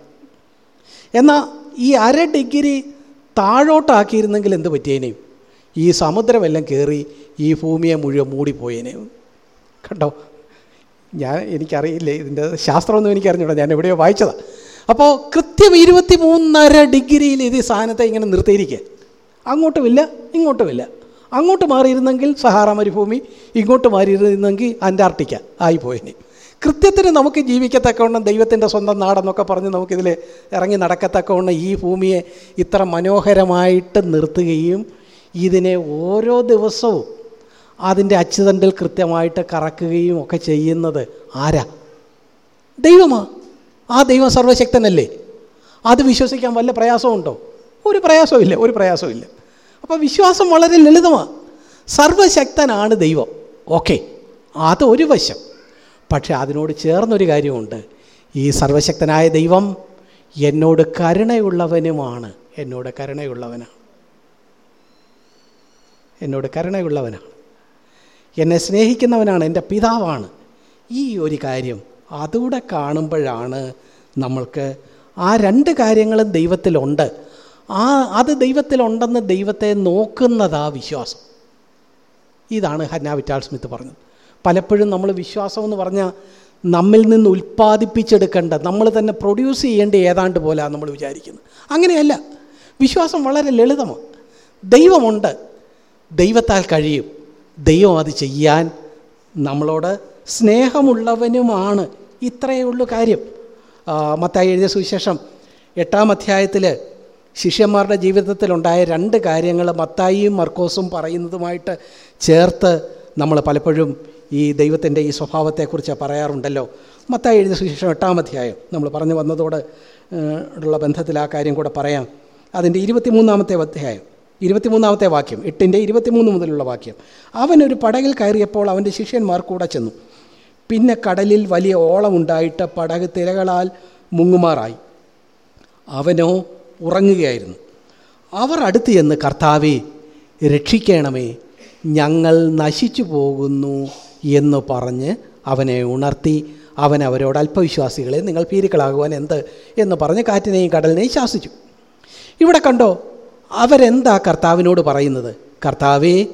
എന്നാൽ ഈ അര ഡിഗ്രി താഴോട്ടാക്കിയിരുന്നെങ്കിൽ എന്ത് പറ്റിയേനെയും ഈ സമുദ്രമെല്ലാം കയറി ഈ ഭൂമിയെ മുഴുവൻ മൂടിപ്പോയേനെയും കണ്ടോ? ഞാൻ എനിക്കറിയില്ല ഇതിന്റെ ശാസ്ത്രമൊന്നും എനിക്കറിഞ്ഞൂടാ ഞാൻ എവിടെയോ വായിച്ചതാണ് അപ്പോൾ കൃത്യം ഇരുപത്തി മൂന്നര ഡിഗ്രിയിൽ ഇത് സാധനത്തെ ഇങ്ങനെ നിർത്തിയിരിക്കുക അങ്ങോട്ടുമില്ല ഇങ്ങോട്ടുമില്ല. അങ്ങോട്ട് മാറിയിരുന്നെങ്കിൽ സഹാറ മരുഭൂമി ഇങ്ങോട്ട് മാറിയിരുന്നെങ്കിൽ അന്റാർട്ടിക്ക ആയിപ്പോയിനി. കൃത്യത്തിന് നമുക്ക് ജീവിക്കത്തക്കവണ്ണം ദൈവത്തിന്റെ സ്വന്തം നാടെന്നൊക്കെ പറഞ്ഞ് നമുക്കിതിൽ ഇറങ്ങി നടക്കത്തക്കവണ്ണം ഈ ഭൂമിയെ ഇത്ര മനോഹരമായിട്ട് നിർത്തുകയും ഇതിനെ ഓരോ ദിവസവും അതിന്റെ അച്ചുതണ്ടിൽ കൃത്യമായിട്ട് കറക്കുകയും ഒക്കെ ചെയ്യുന്നത് ആരാ? ദൈവമാ. ആ ദൈവം സർവശക്തനല്ലേ? അത് വിശ്വസിക്കാൻ വല്ല പ്രയാസമുണ്ടോ? ഒരു പ്രയാസമില്ല ഒരു പ്രയാസമില്ല അപ്പോൾ വിശ്വാസം വളരെ ലളിതമാണ് സർവശക്തനാണ് ദൈവം. ഓക്കെ. അത് ഒരു വശം. പക്ഷെ അതിനോട് ചേർന്നൊരു കാര്യമുണ്ട്. ഈ സർവശക്തനായ ദൈവം എന്നോട് കരുണയുള്ളവനുമാണ്. എന്നോട് കരുണയുള്ളവനാണ്. എന്നോട് കരുണയുള്ളവനാണ്. എന്നെ സ്നേഹിക്കുന്നവനാണ് എന്റെ പിതാവാണ്. ഈ ഒരു കാര്യം അതുകൂടെ കാണുമ്പോഴാണ് നമ്മൾക്ക് ആ രണ്ട് കാര്യങ്ങളും ദൈവത്തിലുണ്ട്. ആ അത് ദൈവത്തിലുണ്ടെന്ന് ദൈവത്തെ നോക്കുന്നതാ വിശ്വാസം. ഇതാണ് ഹന്ന വിറ്റാൾ സ്മിത്ത് പറഞ്ഞത്. പലപ്പോഴും നമ്മൾ വിശ്വാസം എന്ന് പറഞ്ഞാൽ നമ്മിൽ നിന്ന് ഉൽപ്പാദിപ്പിച്ചെടുക്കേണ്ട നമ്മൾ തന്നെ പ്രൊഡ്യൂസ് ചെയ്യേണ്ട ഏതാണ്ട് പോലെയാണ് നമ്മൾ വിചാരിക്കുന്നത് അങ്ങനെയല്ല. വിശ്വാസം വളരെ ലളിതമാണ്. ദൈവമുണ്ട്. ദൈവത്താൽ കഴിയും. ദൈവം അത് ചെയ്യാൻ നമ്മളോട് സ്നേഹമുള്ളവനുമാണ്. ഇത്രയേ ഉള്ളൂ കാര്യം. മത്തായി എഴുതിയ സുവിശേഷം എട്ടാം അധ്യായത്തിൽ ശിഷ്യന്മാരുടെ ജീവിതത്തിലുണ്ടായ രണ്ട് കാര്യങ്ങൾ മത്തായിയും മർക്കോസും പറയുന്നതുമായിട്ട് ചേർത്ത് നമ്മൾ പലപ്പോഴും ഈ ദൈവത്തിന്റെ ഈ സ്വഭാവത്തെക്കുറിച്ച് പറയാറുണ്ടല്ലോ. മത്തായി എഴുതിയ സുശേഷം എട്ടാം അധ്യായം. നമ്മൾ പറഞ്ഞു വന്നതോട് ഉള്ള ബന്ധത്തിൽ ആ കാര്യം കൂടെ പറയാം. അതിന്റെ ഇരുപത്തിമൂന്നാമത്തെ അധ്യായം ഇരുപത്തിമൂന്നാമത്തെ വാക്യം എട്ടിന്റെ ഇരുപത്തിമൂന്ന് മുതലുള്ള വാക്യം. അവനൊരു പടകിൽ കയറിയപ്പോൾ അവന്റെ ശിഷ്യന്മാർ കൂടെ ചെന്നു. പിന്നെ കടലിൽ വലിയ ഓളമുണ്ടായിട്ട് പടക് തിരകളാൽ മുങ്ങുമാറായി. അവനോ ഉറങ്ങുകയായിരുന്നു. അവർ അടുത്ത് ചെന്ന് കർത്താവെ രക്ഷിക്കണമേ ഞങ്ങൾ നശിച്ചു പോകുന്നു. എന്ന് പറഞ്ഞ് അവനെ ഉണർത്തി. അവൻ അവരോട് അല്പവിശ്വാസികളെ നിങ്ങൾ പീരുക്കളാകുവാൻ എന്ത് എന്ന് പറഞ്ഞ് കാറ്റിനെയും കടലിനെയും ശാസിച്ചു. ഇവിടെ കണ്ടോ അവരെന്താ കർത്താവിനോട് പറയുന്നത്? കർത്താവേ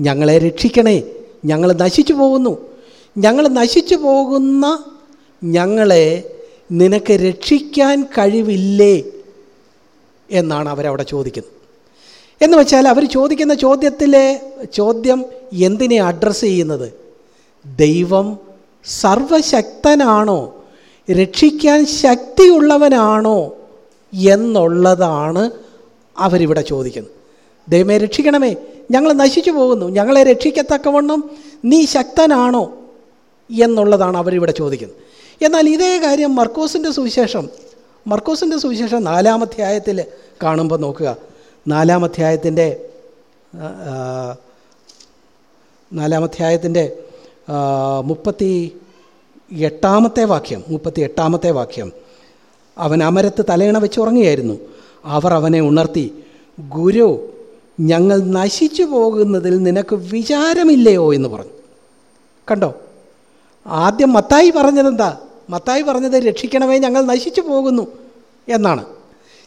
ഞങ്ങളെ രക്ഷിക്കണേ. ഞങ്ങൾ നശിച്ചു പോകുന്നു. ഞങ്ങൾ നശിച്ചു പോകുന്ന ഞങ്ങളെ നിനക്ക് രക്ഷിക്കാൻ കഴിവില്ലേ എന്നാണ് അവരവിടെ ചോദിക്കുന്നത്. എന്ന് വെച്ചാൽ അവർ ചോദിക്കുന്ന ചോദ്യത്തിലെ ചോദ്യം എന്തിനെ അഡ്രസ്സ് ചെയ്യുന്നത്? ദൈവം സർവശക്തനാണോ? രക്ഷിക്കാൻ ശക്തിയുള്ളവനാണോ? എന്നുള്ളതാണ് അവരിവിടെ ചോദിക്കുന്നത്. ദൈവമേ രക്ഷിക്കണമേ. ഞങ്ങൾ നശിച്ചു പോകുന്നു. ഞങ്ങളെ രക്ഷിക്കത്തക്കവണ്ണം നീ ശക്തനാണോ? എന്നുള്ളതാണ് അവരിവിടെ ചോദിക്കുന്നത്. എന്നാൽ ഇതേ കാര്യം മർക്കോസിന്റെ സുവിശേഷം മർക്കോസിന്റെ സുവിശേഷം നാലാമധ്യായത്തിൽ കാണുമ്പോൾ നോക്കുക. നാലാമധ്യായത്തിന്റെ നാലാമധ്യായത്തിന്റെ മുപ്പത്തി എട്ടാമത്തെ വാക്യം മുപ്പത്തി എട്ടാമത്തെ വാക്യം. അവൻ അമരത്ത് തലയണ വെച്ച് ഉറങ്ങിയായിരുന്നു അവർ അവനെ ഉണർത്തി ഗുരു ഞങ്ങൾ നശിച്ചു പോകുന്നതിൽ നിനക്ക് വിചാരമില്ലയോ? എന്ന് പറഞ്ഞു. കണ്ടോ? ആദ്യം മത്തായി പറഞ്ഞതെന്താ? മത്തായി പറഞ്ഞത് രക്ഷിക്കണമേ ഞങ്ങൾ നശിച്ചു പോകുന്നു എന്നാണ്.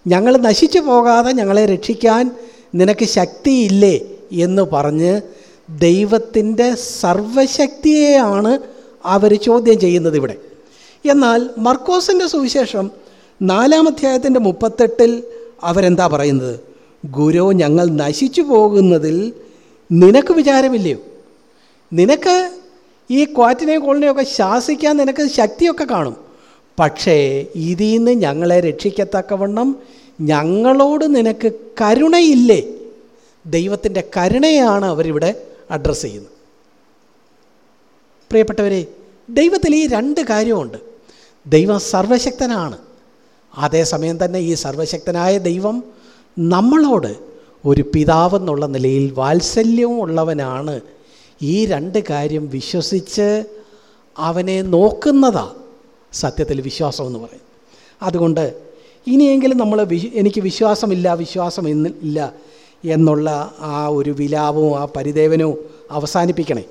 ഞങ്ങൾ നശിച്ചു പോകാതെ ഞങ്ങളെ രക്ഷിക്കാൻ നിനക്ക് ശക്തിയില്ലേ എന്ന് പറഞ്ഞ് ദൈവത്തിന്റെ സർവശക്തിയെയാണ് അവർ ചോദ്യം ചെയ്യുന്നത് ഇവിടെ. എന്നാൽ മർക്കോസിന്റെ സുവിശേഷം നാലാം അധ്യായത്തിന്റെ മുപ്പത്തെട്ടിൽ അവരെന്താ പറയുന്നത്? ഗുരു ഞങ്ങൾ നശിച്ചു പോകുന്നതിൽ നിനക്ക് വിചാരമില്ലയോ? നിനക്ക് ഈ ക്വാറ്റിനെയും കോളിനെയൊക്കെ ശാസിക്കാൻ നിനക്ക് ശക്തിയൊക്കെ കാണും. പക്ഷേ ഇതിൽ നിന്ന് ഞങ്ങളെ രക്ഷിക്കത്തക്കവണ്ണം ഞങ്ങളോട് നിനക്ക് കരുണയില്ലേ? ദൈവത്തിന്റെ കരുണയാണ് അവരിവിടെ അഡ്രസ്സ് ചെയ്യുന്നത് പ്രിയപ്പെട്ടവരെ ദൈവത്തിൽ ഈ രണ്ട് കാര്യമുണ്ട് ദൈവം സർവശക്തനാണ്. അതേസമയം തന്നെ ഈ സർവശക്തനായ ദൈവം നമ്മളോട് ഒരു പിതാവെന്നുള്ള നിലയിൽ വാത്സല്യവും ഉള്ളവനാണ്. ഈ രണ്ട് കാര്യം വിശ്വസിച്ച് അവനെ നോക്കുന്നതാ സത്യത്തിൽ വിശ്വാസം എന്ന് പറയും അതുകൊണ്ട് ഇനിയെങ്കിലും നമ്മൾ എനിക്ക് വിശ്വാസമില്ല വിശ്വാസം ഇല്ല എന്നുള്ള ആ ഒരു വിലാപവും ആ പരിദേവനവും അവസാനിപ്പിക്കണേ.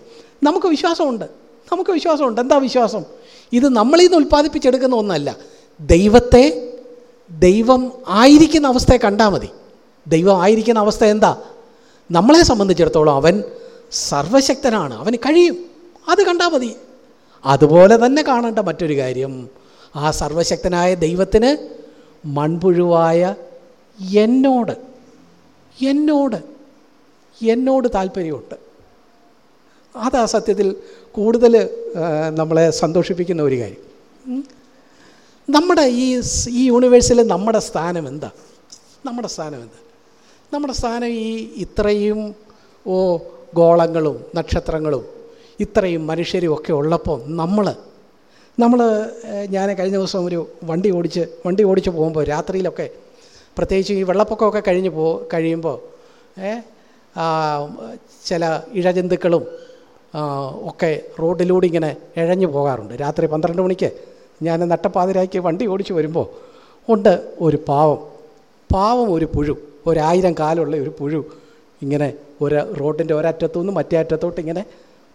നമുക്ക് വിശ്വാസമുണ്ട്. നമുക്ക് വിശ്വാസമുണ്ട്. എന്താ വിശ്വാസം? ഇത് നമ്മളിൽ നിന്ന് ഉൽപ്പാദിപ്പിച്ചെടുക്കുന്ന ഒന്നല്ല. ദൈവത്തെ ദൈവം ആയിരിക്കുന്ന അവസ്ഥയെ കണ്ടാൽ മതി. ദൈവം ആയിരിക്കുന്ന അവസ്ഥ എന്താ? നമ്മളെ സംബന്ധിച്ചിടത്തോളം അവൻ സർവശക്തനാണ്. അവന് കഴിയും. അത് കണ്ടാൽ മതി. അതുപോലെ തന്നെ കാണേണ്ട മറ്റൊരു കാര്യം. ആ സർവശക്തനായ ദൈവത്തിന് മൺപുഴുവായ എന്നോട് എന്നോട് എന്നോട് താല്പര്യമുണ്ട്. അതാ സത്യത്തിൽ കൂടുതൽ നമ്മളെ സന്തോഷിപ്പിക്കുന്ന ഒരു കാര്യം. നമ്മുടെ ഈ ഈ യൂണിവേഴ്സിൽ നമ്മുടെ സ്ഥാനം എന്താ? നമ്മുടെ സ്ഥാനം എന്താ? നമ്മുടെ സ്ഥാനം ഈ ഇത്രയും ഓ ഗോളങ്ങളും നക്ഷത്രങ്ങളും ഇത്രയും മനുഷ്യരും ഒക്കെ ഉള്ളപ്പോൾ നമ്മൾ നമ്മൾ ഞാൻ കഴിഞ്ഞ ദിവസം ഒരു വണ്ടി ഓടിച്ച് വണ്ടി ഓടിച്ച് പോകുമ്പോൾ രാത്രിയിലൊക്കെ പ്രത്യേകിച്ച് ഈ വെള്ളപ്പൊക്കമൊക്കെ കഴിഞ്ഞ് പോ കഴിയുമ്പോൾ ചില ഇഴജന്തുക്കളും ഒക്കെ റോഡിലൂടെ ഇങ്ങനെ ഇഴഞ്ഞു പോകാറുണ്ട്. രാത്രി പന്ത്രണ്ട് മണിക്ക് ഞാൻ നട്ടപ്പാതിരാക്കി വണ്ടി ഓടിച്ചു വരുമ്പോൾ ഉണ്ട് ഒരു പാവം. പാവം ഒരു പുഴു. ഒരായിരം കാലുള്ള ഒരു പുഴു ഇങ്ങനെ ഒരു റോഡിന്റെ ഒരറ്റത്തു നിന്ന് മറ്റേ അറ്റത്തോട്ട് ഇങ്ങനെ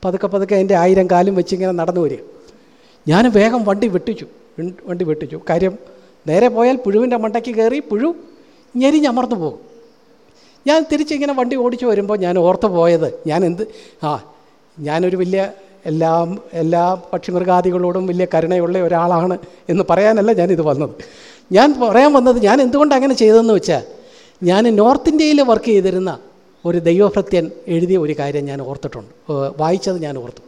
പതുക്കെ പതുക്കെ അതിന്റെ ആയിരം കാലും വെച്ച് ഇങ്ങനെ നടന്നു വരിക. ഞാൻ വേഗം വണ്ടി വെട്ടിച്ചു. വണ്ടി വെട്ടിച്ചു. കാര്യം നേരെ പോയാൽ പുഴുവിന്റെ മണ്ടയ്ക്ക് കയറി പുഴു ഞെരിഞ്ഞമർന്നു പോകും. ഞാൻ തിരിച്ചിങ്ങനെ വണ്ടി ഓടിച്ചു വരുമ്പോൾ ഞാൻ ഓർത്തു പോയത് ഞാൻ എന്ത് ആ ഞാനൊരു വലിയ എല്ലാ എല്ലാ പക്ഷിമൃഗാദികളോടും വലിയ കരുണയുള്ള ഒരാളാണ് എന്ന് പറയാനല്ല ഞാനിത് വന്നത്. ഞാൻ പറയാൻ വന്നത് ഞാൻ എന്തുകൊണ്ട് അങ്ങനെ ചെയ്തതെന്ന് വെച്ചാൽ ഞാൻ നോർത്ത് ഇന്ത്യയിൽ വർക്ക് ചെയ്തിരുന്ന ഒരു ദൈവഭൃത്യൻ എഴുതിയ ഒരു കാര്യം ഞാൻ ഓർത്തിട്ടുണ്ട്. വായിച്ചത് ഞാൻ ഓർത്തു.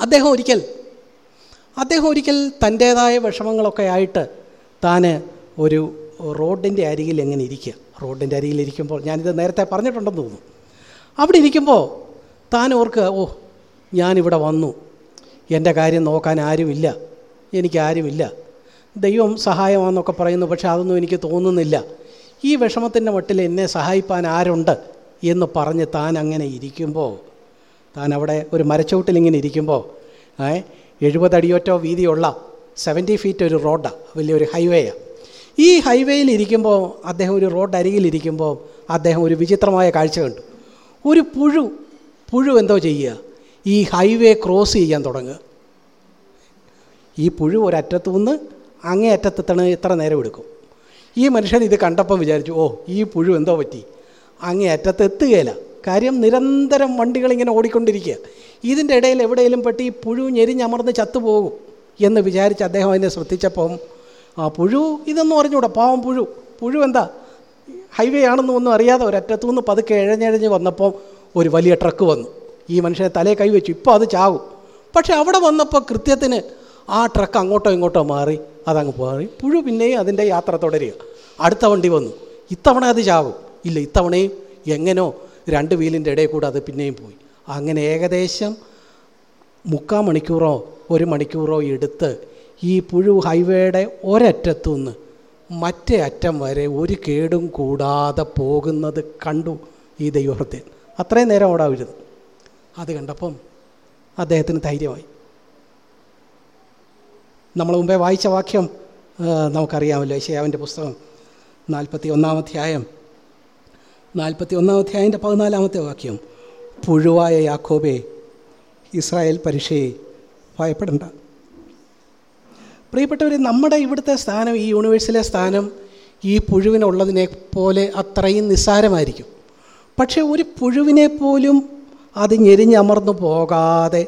അദ്ദേഹം ഒരിക്കൽ അദ്ദേഹം ഒരിക്കൽ തന്റേതായ വിഷമങ്ങളൊക്കെ ആയിട്ട് താൻ ഒരു റോഡിന്റെ അരികിൽ എങ്ങനെ ഇരിക്കുക? റോഡിന്റെ അരികിൽ ഇരിക്കുമ്പോൾ ഞാനിത് നേരത്തെ പറഞ്ഞിട്ടുണ്ടെന്ന് തോന്നുന്നു. അവിടെ ഇരിക്കുമ്പോൾ താൻ ഓർക്കുക ഓ ഞാനിവിടെ വന്നു. എന്റെ കാര്യം നോക്കാൻ ആരുമില്ല. എനിക്കാരുമില്ല ദൈവം സഹായമാണെന്നൊക്കെ പറയുന്നു പക്ഷേ അതൊന്നും എനിക്ക് തോന്നുന്നില്ല. ഈ വിഷമത്തിന്റെ മട്ടിൽ എന്നെ സഹായിപ്പാൻ ആരുണ്ട്? എന്ന് പറഞ്ഞ് താൻ അങ്ങനെ ഇരിക്കുമ്പോൾ താൻ അവിടെ ഒരു മരച്ചോട്ടിൽ ഇങ്ങനെ ഇരിക്കുമ്പോൾ ഏ എഴുപതടിയോറ്റോ വീതിയുള്ള സെവന്റി ഫീറ്റ് ഒരു റോഡാണ് വലിയൊരു ഹൈവേയാണ് ഈ ഹൈവേയിൽ ഇരിക്കുമ്പോൾ അദ്ദേഹം ഒരു റോഡ് അരികിലിരിക്കുമ്പോൾ അദ്ദേഹം ഒരു വിചിത്രമായ കാഴ്ച കണ്ടു. ഒരു പുഴു പുഴു എന്തോ ചെയ്യുക. ഈ ഹൈവേ ക്രോസ് ചെയ്യാൻ തുടങ്ങുക. ഈ പുഴു ഒരറ്റത്തു നിന്ന് അങ്ങേ അറ്റത്തെത്തണ എത്ര നേരം എടുക്കും. ഈ മനുഷ്യൻ ഇത് കണ്ടപ്പം വിചാരിച്ചു ഓ ഈ പുഴു എന്തോ പറ്റി? അങ്ങേ അറ്റത്ത് എത്തുകയില്ല. കാര്യം നിരന്തരം വണ്ടികളിങ്ങനെ ഓടിക്കൊണ്ടിരിക്കുക. ഇതിന്റെ ഇടയിൽ എവിടെയെങ്കിലും പെട്ട് പുഴു ഞെരിഞ്ഞമർന്ന് ചത്തുപോകും. എന്ന് വിചാരിച്ച് അദ്ദേഹം അതിനെ ശ്രദ്ധിച്ചപ്പം ആ പുഴു ഇതെന്ന് പറഞ്ഞുകൂടെ പാവം പുഴു. പുഴു എന്താ? ഹൈവേ ആണെന്ന് ഒന്നും അറിയാതെ ഒരറ്റത്തു നിന്ന് പതുക്കെ ഇഴഞ്ഞിഴഞ്ഞ് വന്നപ്പോൾ ഒരു വലിയ ട്രക്ക് വന്നു. ഈ മനുഷ്യനെ തലേ കൈവച്ചു ഇപ്പോൾ അത് ചാവും. പക്ഷേ അവിടെ വന്നപ്പോൾ കൃത്യത്തിന് ആ ട്രക്ക് അങ്ങോട്ടോ ഇങ്ങോട്ടോ മാറി അതങ്ങ് മാറി. പുഴു പിന്നെയും അതിന്റെ യാത്ര തുടരുക. അടുത്ത വണ്ടി വന്നു. ഇത്തവണ അത് ചാവും. ഇല്ല ഇത്തവണയും എങ്ങനോ രണ്ട് വീലിന്റെ ഇടയിൽ കൂടെ അത് പിന്നെയും പോയി. അങ്ങനെ ഏകദേശം മുക്കാൽ മണിക്കൂറോ ഒരു മണിക്കൂറോ എടുത്ത് ഈ പുഴു ഹൈവേയുടെ ഒരറ്റത്തു നിന്ന് മറ്റേ അറ്റം വരെ ഒരു കേടും കൂടാതെ പോകുന്നത് കണ്ടു ഈ ദൈവഹൃദയൻ അത്രയും നേരം അവിടെ ഇരുന്നു. അത് കണ്ടപ്പം അദ്ദേഹത്തിന് ധൈര്യമായി. നമ്മൾ മുമ്പേ വായിച്ച വാക്യം നമുക്കറിയാമല്ലോ യശയാവിന്റെ പുസ്തകം നാൽപ്പത്തി ഒന്നാം അധ്യായം. നാൽപ്പത്തി ഒന്നാം അധ്യായന്റെ പതിനാലാമത്തെ വാക്യം പുഴുവായ യാക്കോബെ ഇസ്രായേൽ പരീക്ഷയെ ഭയപ്പെടേണ്ട. പ്രിയപ്പെട്ടവർ നമ്മുടെ ഇവിടുത്തെ സ്ഥാനം ഈ യൂണിവേഴ്സിലെ സ്ഥാനം ഈ പുഴുവിനുള്ളതിനെ പോലെ അത്രയും നിസ്സാരമായിരിക്കും. പക്ഷേ ഒരു പുഴുവിനെ പോലും അത് ഞെരിഞ്ഞമർന്നു പോകാതെ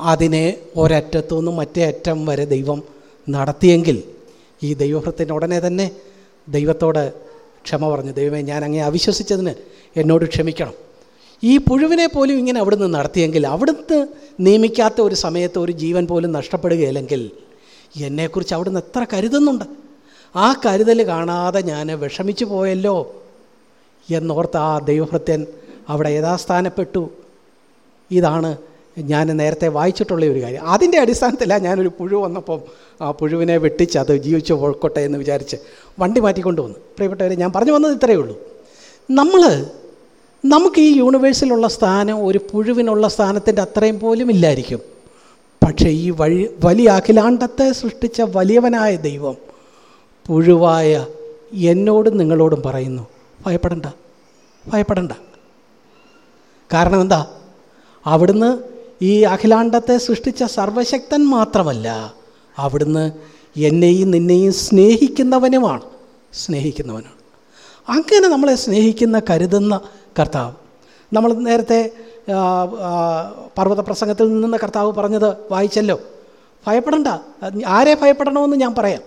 അതിനെ ഒരറ്റത്തു നിന്നും മറ്റേ അറ്റം വരെ ദൈവം നടത്തിയെങ്കിൽ ഈ ദൈവഭൃത്തിന് ഉടനെ തന്നെ ദൈവത്തോട് ക്ഷമ പറഞ്ഞു ദൈവമേ ഞാൻ അങ്ങേ അവിശ്വസിച്ചതിന് എന്നോട് ക്ഷമിക്കണം. ഈ പുഴുവിനെ പോലും ഇങ്ങനെ അവിടുന്ന് നടത്തിയെങ്കിൽ അവിടുന്ന് നിയമിക്കാത്ത ഒരു സമയത്ത് ഒരു ജീവൻ പോലും നഷ്ടപ്പെടുകയില്ലെങ്കിൽ എന്നെക്കുറിച്ച് അവിടുന്ന് എത്ര കരുതുന്നുണ്ട്? ആ കരുതൽ കാണാതെ ഞാൻ വിഷമിച്ചു പോയല്ലോ എന്നോർത്ത് ആ ദൈവഭൃത്യൻ അവിടെ യഥാസ്ഥാനപ്പെട്ടു. ഇതാണ് ഞാൻ നേരത്തെ വായിച്ചിട്ടുള്ള ഒരു കാര്യം. അതിന്റെ അടിസ്ഥാനത്തിലാണ് ഞാനൊരു പുഴു വന്നപ്പം ആ പുഴുവിനെ വെട്ടിച്ച് അത് ജീവിച്ചു പോൾക്കോട്ടെ എന്ന് വിചാരിച്ച് വണ്ടി മാറ്റിക്കൊണ്ട് വന്നു. പ്രിയപ്പെട്ടവരെ ഞാൻ പറഞ്ഞു വന്നത് ഇത്രയേ ഉള്ളൂ. നമ്മൾ നമുക്ക് ഈ യൂണിവേഴ്സിലുള്ള സ്ഥാനം ഒരു പുഴുവിനുള്ള സ്ഥാനത്തിന്റെ അത്രയും പോലും ഇല്ലായിരിക്കും. പക്ഷേ ഈ വഴി വലിയ അഖിലാണ്ടത്തെ സൃഷ്ടിച്ച വലിയവനായ ദൈവം പുഴുവായ എന്നോടും നിങ്ങളോടും പറയുന്നു. ഭയപ്പെടണ്ട ഭയപ്പെടണ്ട. കാരണം എന്താ? അവിടുന്ന് ഈ അഖിലാണ്ടത്തെ സൃഷ്ടിച്ച സർവശക്തൻ മാത്രമല്ല അവിടുന്ന് എന്നെയും നിന്നെയും സ്നേഹിക്കുന്നവനുമാണ് സ്നേഹിക്കുന്നവനാണ്. അങ്ങനെ നമ്മളെ സ്നേഹിക്കുന്ന കരുതുന്ന കർത്താവ്. നമ്മൾ നേരത്തെ പർവത പ്രസംഗത്തിൽ നിന്ന് കർത്താവ് പറഞ്ഞത് വായിച്ചല്ലോ. ഭയപ്പെടണ്ട. ആരെ ഭയപ്പെടണമെന്ന് ഞാൻ പറയാം.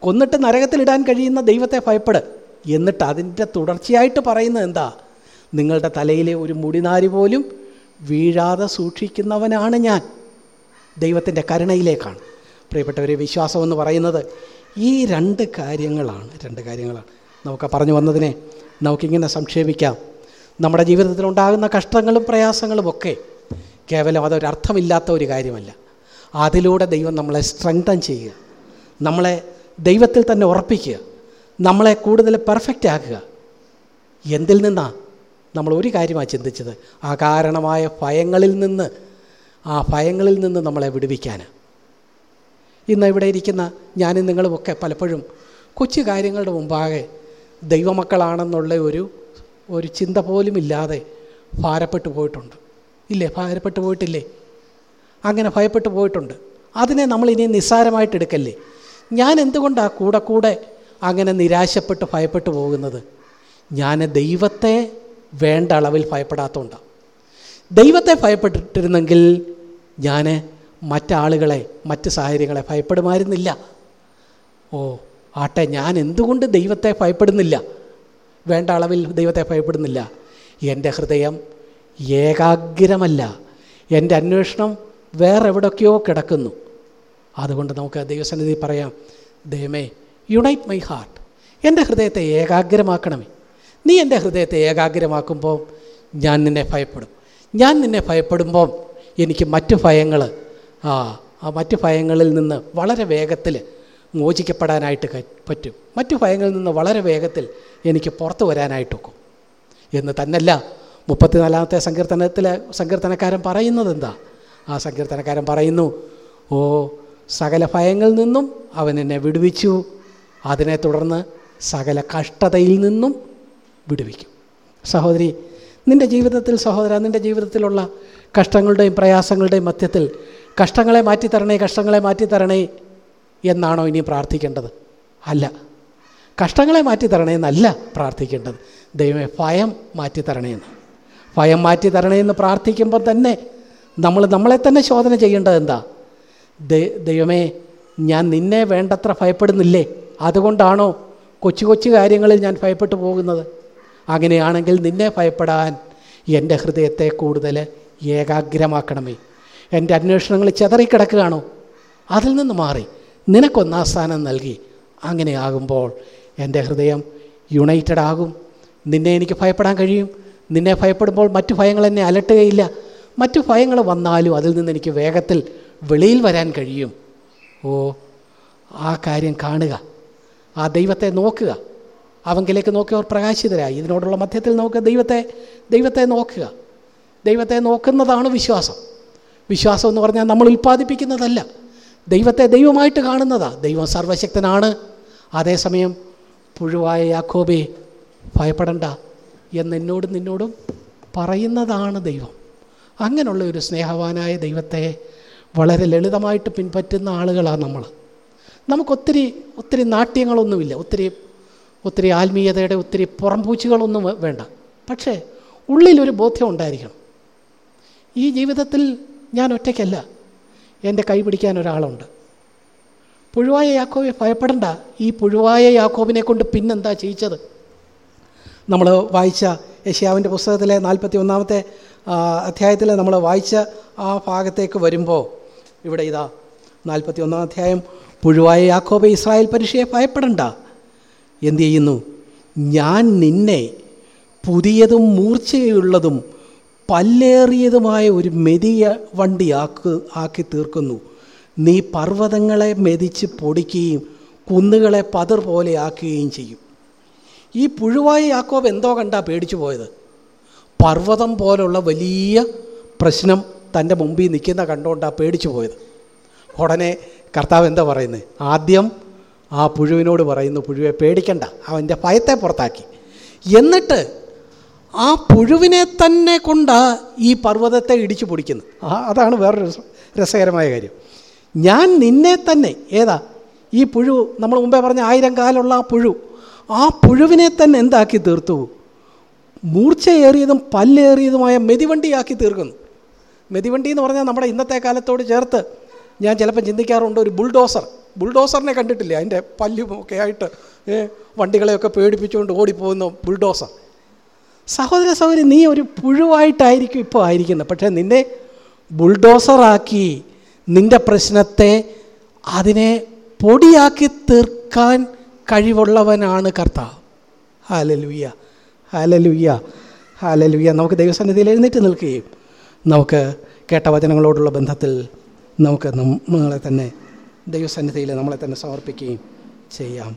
കൊന്നിട്ട് നരകത്തിലിടാൻ കഴിയുന്ന ദൈവത്തെ ഭയപ്പെട്. എന്നിട്ട് അതിന്റെ തുടർച്ചയായിട്ട് പറയുന്നത് എന്താ? നിങ്ങളുടെ തലയിലെ ഒരു മുടിനാരി പോലും വീഴാതെ സൂക്ഷിക്കുന്നവനാണ് ഞാൻ. ദൈവത്തിന്റെ കരുണയിലേക്കാണ്. പ്രിയപ്പെട്ടവരെ വിശ്വാസം എന്ന് പറയുന്നത് ഈ രണ്ട് കാര്യങ്ങളാണ് രണ്ട് കാര്യങ്ങളാണ്. നമുക്ക് പറഞ്ഞു വന്നതിനെ നമുക്കിങ്ങനെ സംക്ഷേപിക്കാം. നമ്മുടെ ജീവിതത്തിൽ ഉണ്ടാകുന്ന കഷ്ടങ്ങളും പ്രയാസങ്ങളും ഒക്കെ കേവലം അതൊരർത്ഥമില്ലാത്ത ഒരു കാര്യമല്ല. അതിലൂടെ ദൈവം നമ്മളെ സ്ട്രെങ്തൻ ചെയ്യുക. നമ്മളെ ദൈവത്തിൽ തന്നെ ഉറപ്പിക്കുക. നമ്മളെ കൂടുതൽ പെർഫെക്റ്റ് ആക്കുക. എന്തിൽ നിന്നാണ് നമ്മൾ ഒരു കാര്യമാണ് ചിന്തിച്ചത്? അകാരണമായ ഭയങ്ങളിൽ നിന്ന്. ആ ഭയങ്ങളിൽ നിന്ന് നമ്മളെ വിടുവിക്കാൻ. ഇന്ന് ഇവിടെ ഇരിക്കുന്ന ഞാനും നിങ്ങളുമൊക്കെ പലപ്പോഴും കൊച്ചു കാര്യങ്ങളുടെ മുമ്പാകെ ദൈവമക്കളാണെന്നുള്ള ഒരു ഒരു ചിന്ത പോലും ഇല്ലാതെ ഭാരപ്പെട്ടു പോയിട്ടുണ്ട്. ഇല്ലേ? ഭാരപ്പെട്ടു പോയിട്ടില്ലേ? അങ്ങനെ ഭയപ്പെട്ടു പോയിട്ടുണ്ട്. അതിനെ നമ്മൾ ഇനി നിസ്സാരമായിട്ട് എടുക്കല്ലേ? ഞാൻ എന്തുകൊണ്ടാണ് കൂടെ കൂടെ അങ്ങനെ നിരാശപ്പെട്ട് ഭയപ്പെട്ടു പോകുന്നത്? ഞാൻ ദൈവത്തെ വേണ്ട അളവിൽ ഭയപ്പെടാത്തതുകൊണ്ടാണ് ദൈവത്തെ ഭയപ്പെട്ടിരുന്നെങ്കിൽ ഞാൻ മറ്റാളുകളെ മറ്റ് സാഹചര്യങ്ങളെ ഭയപ്പെടുമായിരുന്നില്ല. ഓ ആട്ടെ ഞാൻ എന്തുകൊണ്ട് ദൈവത്തെ ഭയപ്പെടുന്നില്ല? വേണ്ട അളവിൽ ദൈവത്തെ ഭയപ്പെടുന്നില്ല. എന്റെ ഹൃദയം ഏകാഗ്രമല്ല. എന്റെ അന്വേഷണം വേറെ എവിടെയൊക്കെയോ കിടക്കുന്നു. അതുകൊണ്ട് നമുക്ക് ദൈവസന്നിധി പറയാം ദൈവമേ യുണൈറ്റ് മൈ ഹാർട്ട് എന്റെ ഹൃദയത്തെ ഏകാഗ്രമാക്കണമേ. നീ എന്റെ ഹൃദയത്തെ ഏകാഗ്രമാക്കുമ്പോൾ ഞാൻ നിന്നെ ഭയപ്പെടും. ഞാൻ നിന്നെ ഭയപ്പെടുമ്പോൾ എനിക്ക് മറ്റു ഭയങ്ങൾ ആ മറ്റു ഭയങ്ങളിൽ നിന്ന് വളരെ വേഗത്തിൽ മോചിക്കപ്പെടാനായിട്ട് പറ്റും. മറ്റു ഭയങ്ങളിൽ നിന്ന് വളരെ വേഗത്തിൽ എനിക്ക് പുറത്തു വരാനായിട്ടൊക്കും എന്ന് തന്നല്ല മുപ്പത്തിനാലാമത്തെ സങ്കീർത്തനത്തിൽ സങ്കീർത്തനക്കാരൻ പറയുന്നത് എന്താ? ആ സങ്കീർത്തനക്കാരൻ പറയുന്നു ഓ സകല ഭയങ്ങളിൽ നിന്നും അവൻ എന്നെ വിടുവിച്ചു. അതിനെ തുടർന്ന് സകല കഷ്ടതയിൽ നിന്നും വിടുവിക്കും. സഹോദരി നിന്റെ ജീവിതത്തിൽ സഹോദര നിന്റെ ജീവിതത്തിലുള്ള കഷ്ടങ്ങളുടെയും പ്രയാസങ്ങളുടെയും മധ്യത്തിൽ കഷ്ടങ്ങളെ മാറ്റിത്തരണേ കഷ്ടങ്ങളെ മാറ്റിത്തരണേ. എന്നാണോ ഇനി പ്രാർത്ഥിക്കേണ്ടത്? അല്ല. കഷ്ടങ്ങളെ മാറ്റി എന്നല്ല പ്രാർത്ഥിക്കേണ്ടത്. ദൈവമേ ഭയം മാറ്റി എന്ന് ഭയം മാറ്റി എന്ന് പ്രാർത്ഥിക്കുമ്പോൾ തന്നെ നമ്മൾ നമ്മളെ തന്നെ ശോധന ചെയ്യേണ്ടത് എന്താ? ദൈവമേ ഞാൻ നിന്നെ വേണ്ടത്ര ഭയപ്പെടുന്നില്ലേ? അതുകൊണ്ടാണോ കൊച്ചു കൊച്ചു കാര്യങ്ങളിൽ ഞാൻ ഭയപ്പെട്ടു പോകുന്നത്? അങ്ങനെയാണെങ്കിൽ നിന്നെ ഭയപ്പെടാൻ എന്റെ ഹൃദയത്തെ കൂടുതൽ ഏകാഗ്രമാക്കണമേ. എന്റെ അന്വേഷണങ്ങൾ ചെതറിക്കിടക്കുകയാണോ? അതിൽ നിന്ന് മാറി. നിനക്കൊന്നാം സ്ഥാനം നൽകി. അങ്ങനെ ആകുമ്പോൾ എന്റെ ഹൃദയം യുണൈറ്റഡ് ആകും. നിന്നെ എനിക്ക് ഭയപ്പെടാൻ കഴിയും. നിന്നെ ഭയപ്പെടുമ്പോൾ മറ്റു ഭയങ്ങൾ എന്നെ അലട്ടുകയില്ല. മറ്റു ഭയങ്ങൾ വന്നാലും അതിൽ നിന്ന് എനിക്ക് വേഗത്തിൽ വെളിയിൽ വരാൻ കഴിയും. ഓ ആ കാര്യം കാണുക. ആ ദൈവത്തെ നോക്കുക. അവങ്കിലേക്ക് നോക്കിയവർ പ്രകാശിതരായി. ഇതിനോടുള്ള മധ്യത്തിൽ നോക്കുക. ദൈവത്തെ ദൈവത്തെ നോക്കുക. ദൈവത്തെ നോക്കുന്നതാണ് വിശ്വാസം. വിശ്വാസം എന്ന് പറഞ്ഞാൽ നമ്മൾ ഉൽപ്പാദിപ്പിക്കുന്നതല്ല. ദൈവത്തെ ദൈവമായിട്ട് കാണുന്നതാ. ദൈവം സർവശക്തനാണ്. അതേസമയം പുഴുവായ യാക്കോബെ ഭയപ്പെടണ്ട. എന്നെന്നോടും നിന്നോടും പറയുന്നതാണ് ദൈവം. അങ്ങനെയുള്ള ഒരു സ്നേഹവാനായ ദൈവത്തെ വളരെ ലളിതമായിട്ട് പിൻപറ്റുന്ന ആളുകളാണ് നമ്മൾ നമുക്കൊത്തിരി ഒത്തിരി നാട്യങ്ങളൊന്നുമില്ല. ഒത്തിരി ഒത്തിരി ആത്മീയതയുടെ ഒത്തിരി പുറംപൂച്ചുകളൊന്നും വേണ്ട. പക്ഷേ ഉള്ളിലൊരു ബോധ്യം ഉണ്ടായിരിക്കണം. ഈ ജീവിതത്തിൽ ഞാൻ ഒറ്റയ്ക്കല്ല. എന്റെ കൈ പിടിക്കാൻ ഒരാളുണ്ട്. പുഴുവായ യാക്കോബെ ഭയപ്പെടണ്ട. ഈ പുഴുവായ യാക്കോബിനെ കൊണ്ട് പിന്നെന്താ ചെയ്യിച്ചത്? നമ്മൾ വായിച്ച യഷ്യാവിന്റെ പുസ്തകത്തിലെ നാൽപ്പത്തി ഒന്നാമത്തെ അധ്യായത്തിൽ നമ്മൾ വായിച്ച ആ ഭാഗത്തേക്ക് വരുമ്പോൾ ഇവിടെ ഇതാ നാൽപ്പത്തി ഒന്നാം അധ്യായം. പുഴുവായ യാക്കോബെ ഇസ്രായേൽ പരീക്ഷയെ ഭയപ്പെടണ്ട. എന്തു ചെയ്യുന്നു? ഞാൻ നിന്നെ പുതിയതും മൂർച്ചയുള്ളതും പല്ലേറിയതുമായ ഒരു മെതിയ വണ്ടി ആക്കു ആക്കി തീർക്കുന്നു. നീ പർവതങ്ങളെ മെതിച്ച് പൊടിക്കുകയും കുന്നുകളെ പതിർ പോലെ ആക്കുകയും ചെയ്യും. ഈ പുഴുവായി യാക്കോബ് എന്തോ കണ്ടാ പേടിച്ചു പോയത്? പർവതം പോലുള്ള വലിയ പ്രശ്നം തന്റെ മുമ്പിൽ നിൽക്കുന്ന കണ്ടുകൊണ്ടാണ് പേടിച്ചു പോയത്. ഉടനെ കർത്താവ് എന്താ പറയുന്നത് ആദ്യം ആ പുഴുവിനോട് പറയുന്നു പുഴുവെ പേടിക്കണ്ട. അവന്റെ ഭയത്തെ പുറത്താക്കി. എന്നിട്ട് ആ പുഴുവിനെ തന്നെ കൊണ്ടാ ഈ പർവതത്തെ ഇടിച്ചു പൊടിക്കുന്നത് ആ അതാണ് വേറൊരു രസകരമായ കാര്യം. ഞാൻ നിന്നെ തന്നെ ഏതാ? ഈ പുഴു നമ്മൾ മുമ്പേ പറഞ്ഞ ആയിരം കാലുള്ള ആ പുഴു ആ പുഴുവിനെ തന്നെ എന്താക്കി തീർത്തു? മൂർച്ചയേറിയതും പല്ലേറിയതുമായ മെതിവണ്ടിയാക്കി തീർക്കുന്നു. മെതിവണ്ടി എന്ന് പറഞ്ഞാൽ നമ്മുടെ ഇന്നത്തെ കാലത്തോട് ചേർത്ത് ഞാൻ ചിലപ്പോൾ ചിന്തിക്കാറുണ്ട് ഒരു ബുൾഡോസർ. ബുൾഡോസറിനെ കണ്ടിട്ടില്ലേ? അതിന്റെ പല്ലും ഒക്കെ ആയിട്ട് വണ്ടികളെയൊക്കെ പേടിപ്പിച്ചുകൊണ്ട് ഓടിപ്പോകുന്ന ബുൾഡോസർ. സഹോദര സഹോദരി നീ ഒരു പുഴുവായിട്ടായിരിക്കും ഇപ്പോൾ ആയിരിക്കുന്നത്. പക്ഷേ നിന്നെ ബുൾഡോസറാക്കി നിന്റെ പ്രശ്നത്തെ അതിനെ പൊടിയാക്കി തീർക്കാൻ കഴിവുള്ളവനാണ് കർത്താവ്. ഹാലലുയ്യ ഹാലലുയ്യ ഹാലലുയ്യ നമുക്ക് ദൈവസന്നിധിയിൽ എഴുന്നേറ്റ് നിൽക്കുകയും നമുക്ക് കേട്ട വചനങ്ങളോടുള്ള ബന്ധത്തിൽ നമുക്ക് നമ്മളെ തന്നെ ദൈവസന്നിധിയിൽ നമ്മളെ തന്നെ സമർപ്പിക്കുകയും ചെയ്യാം.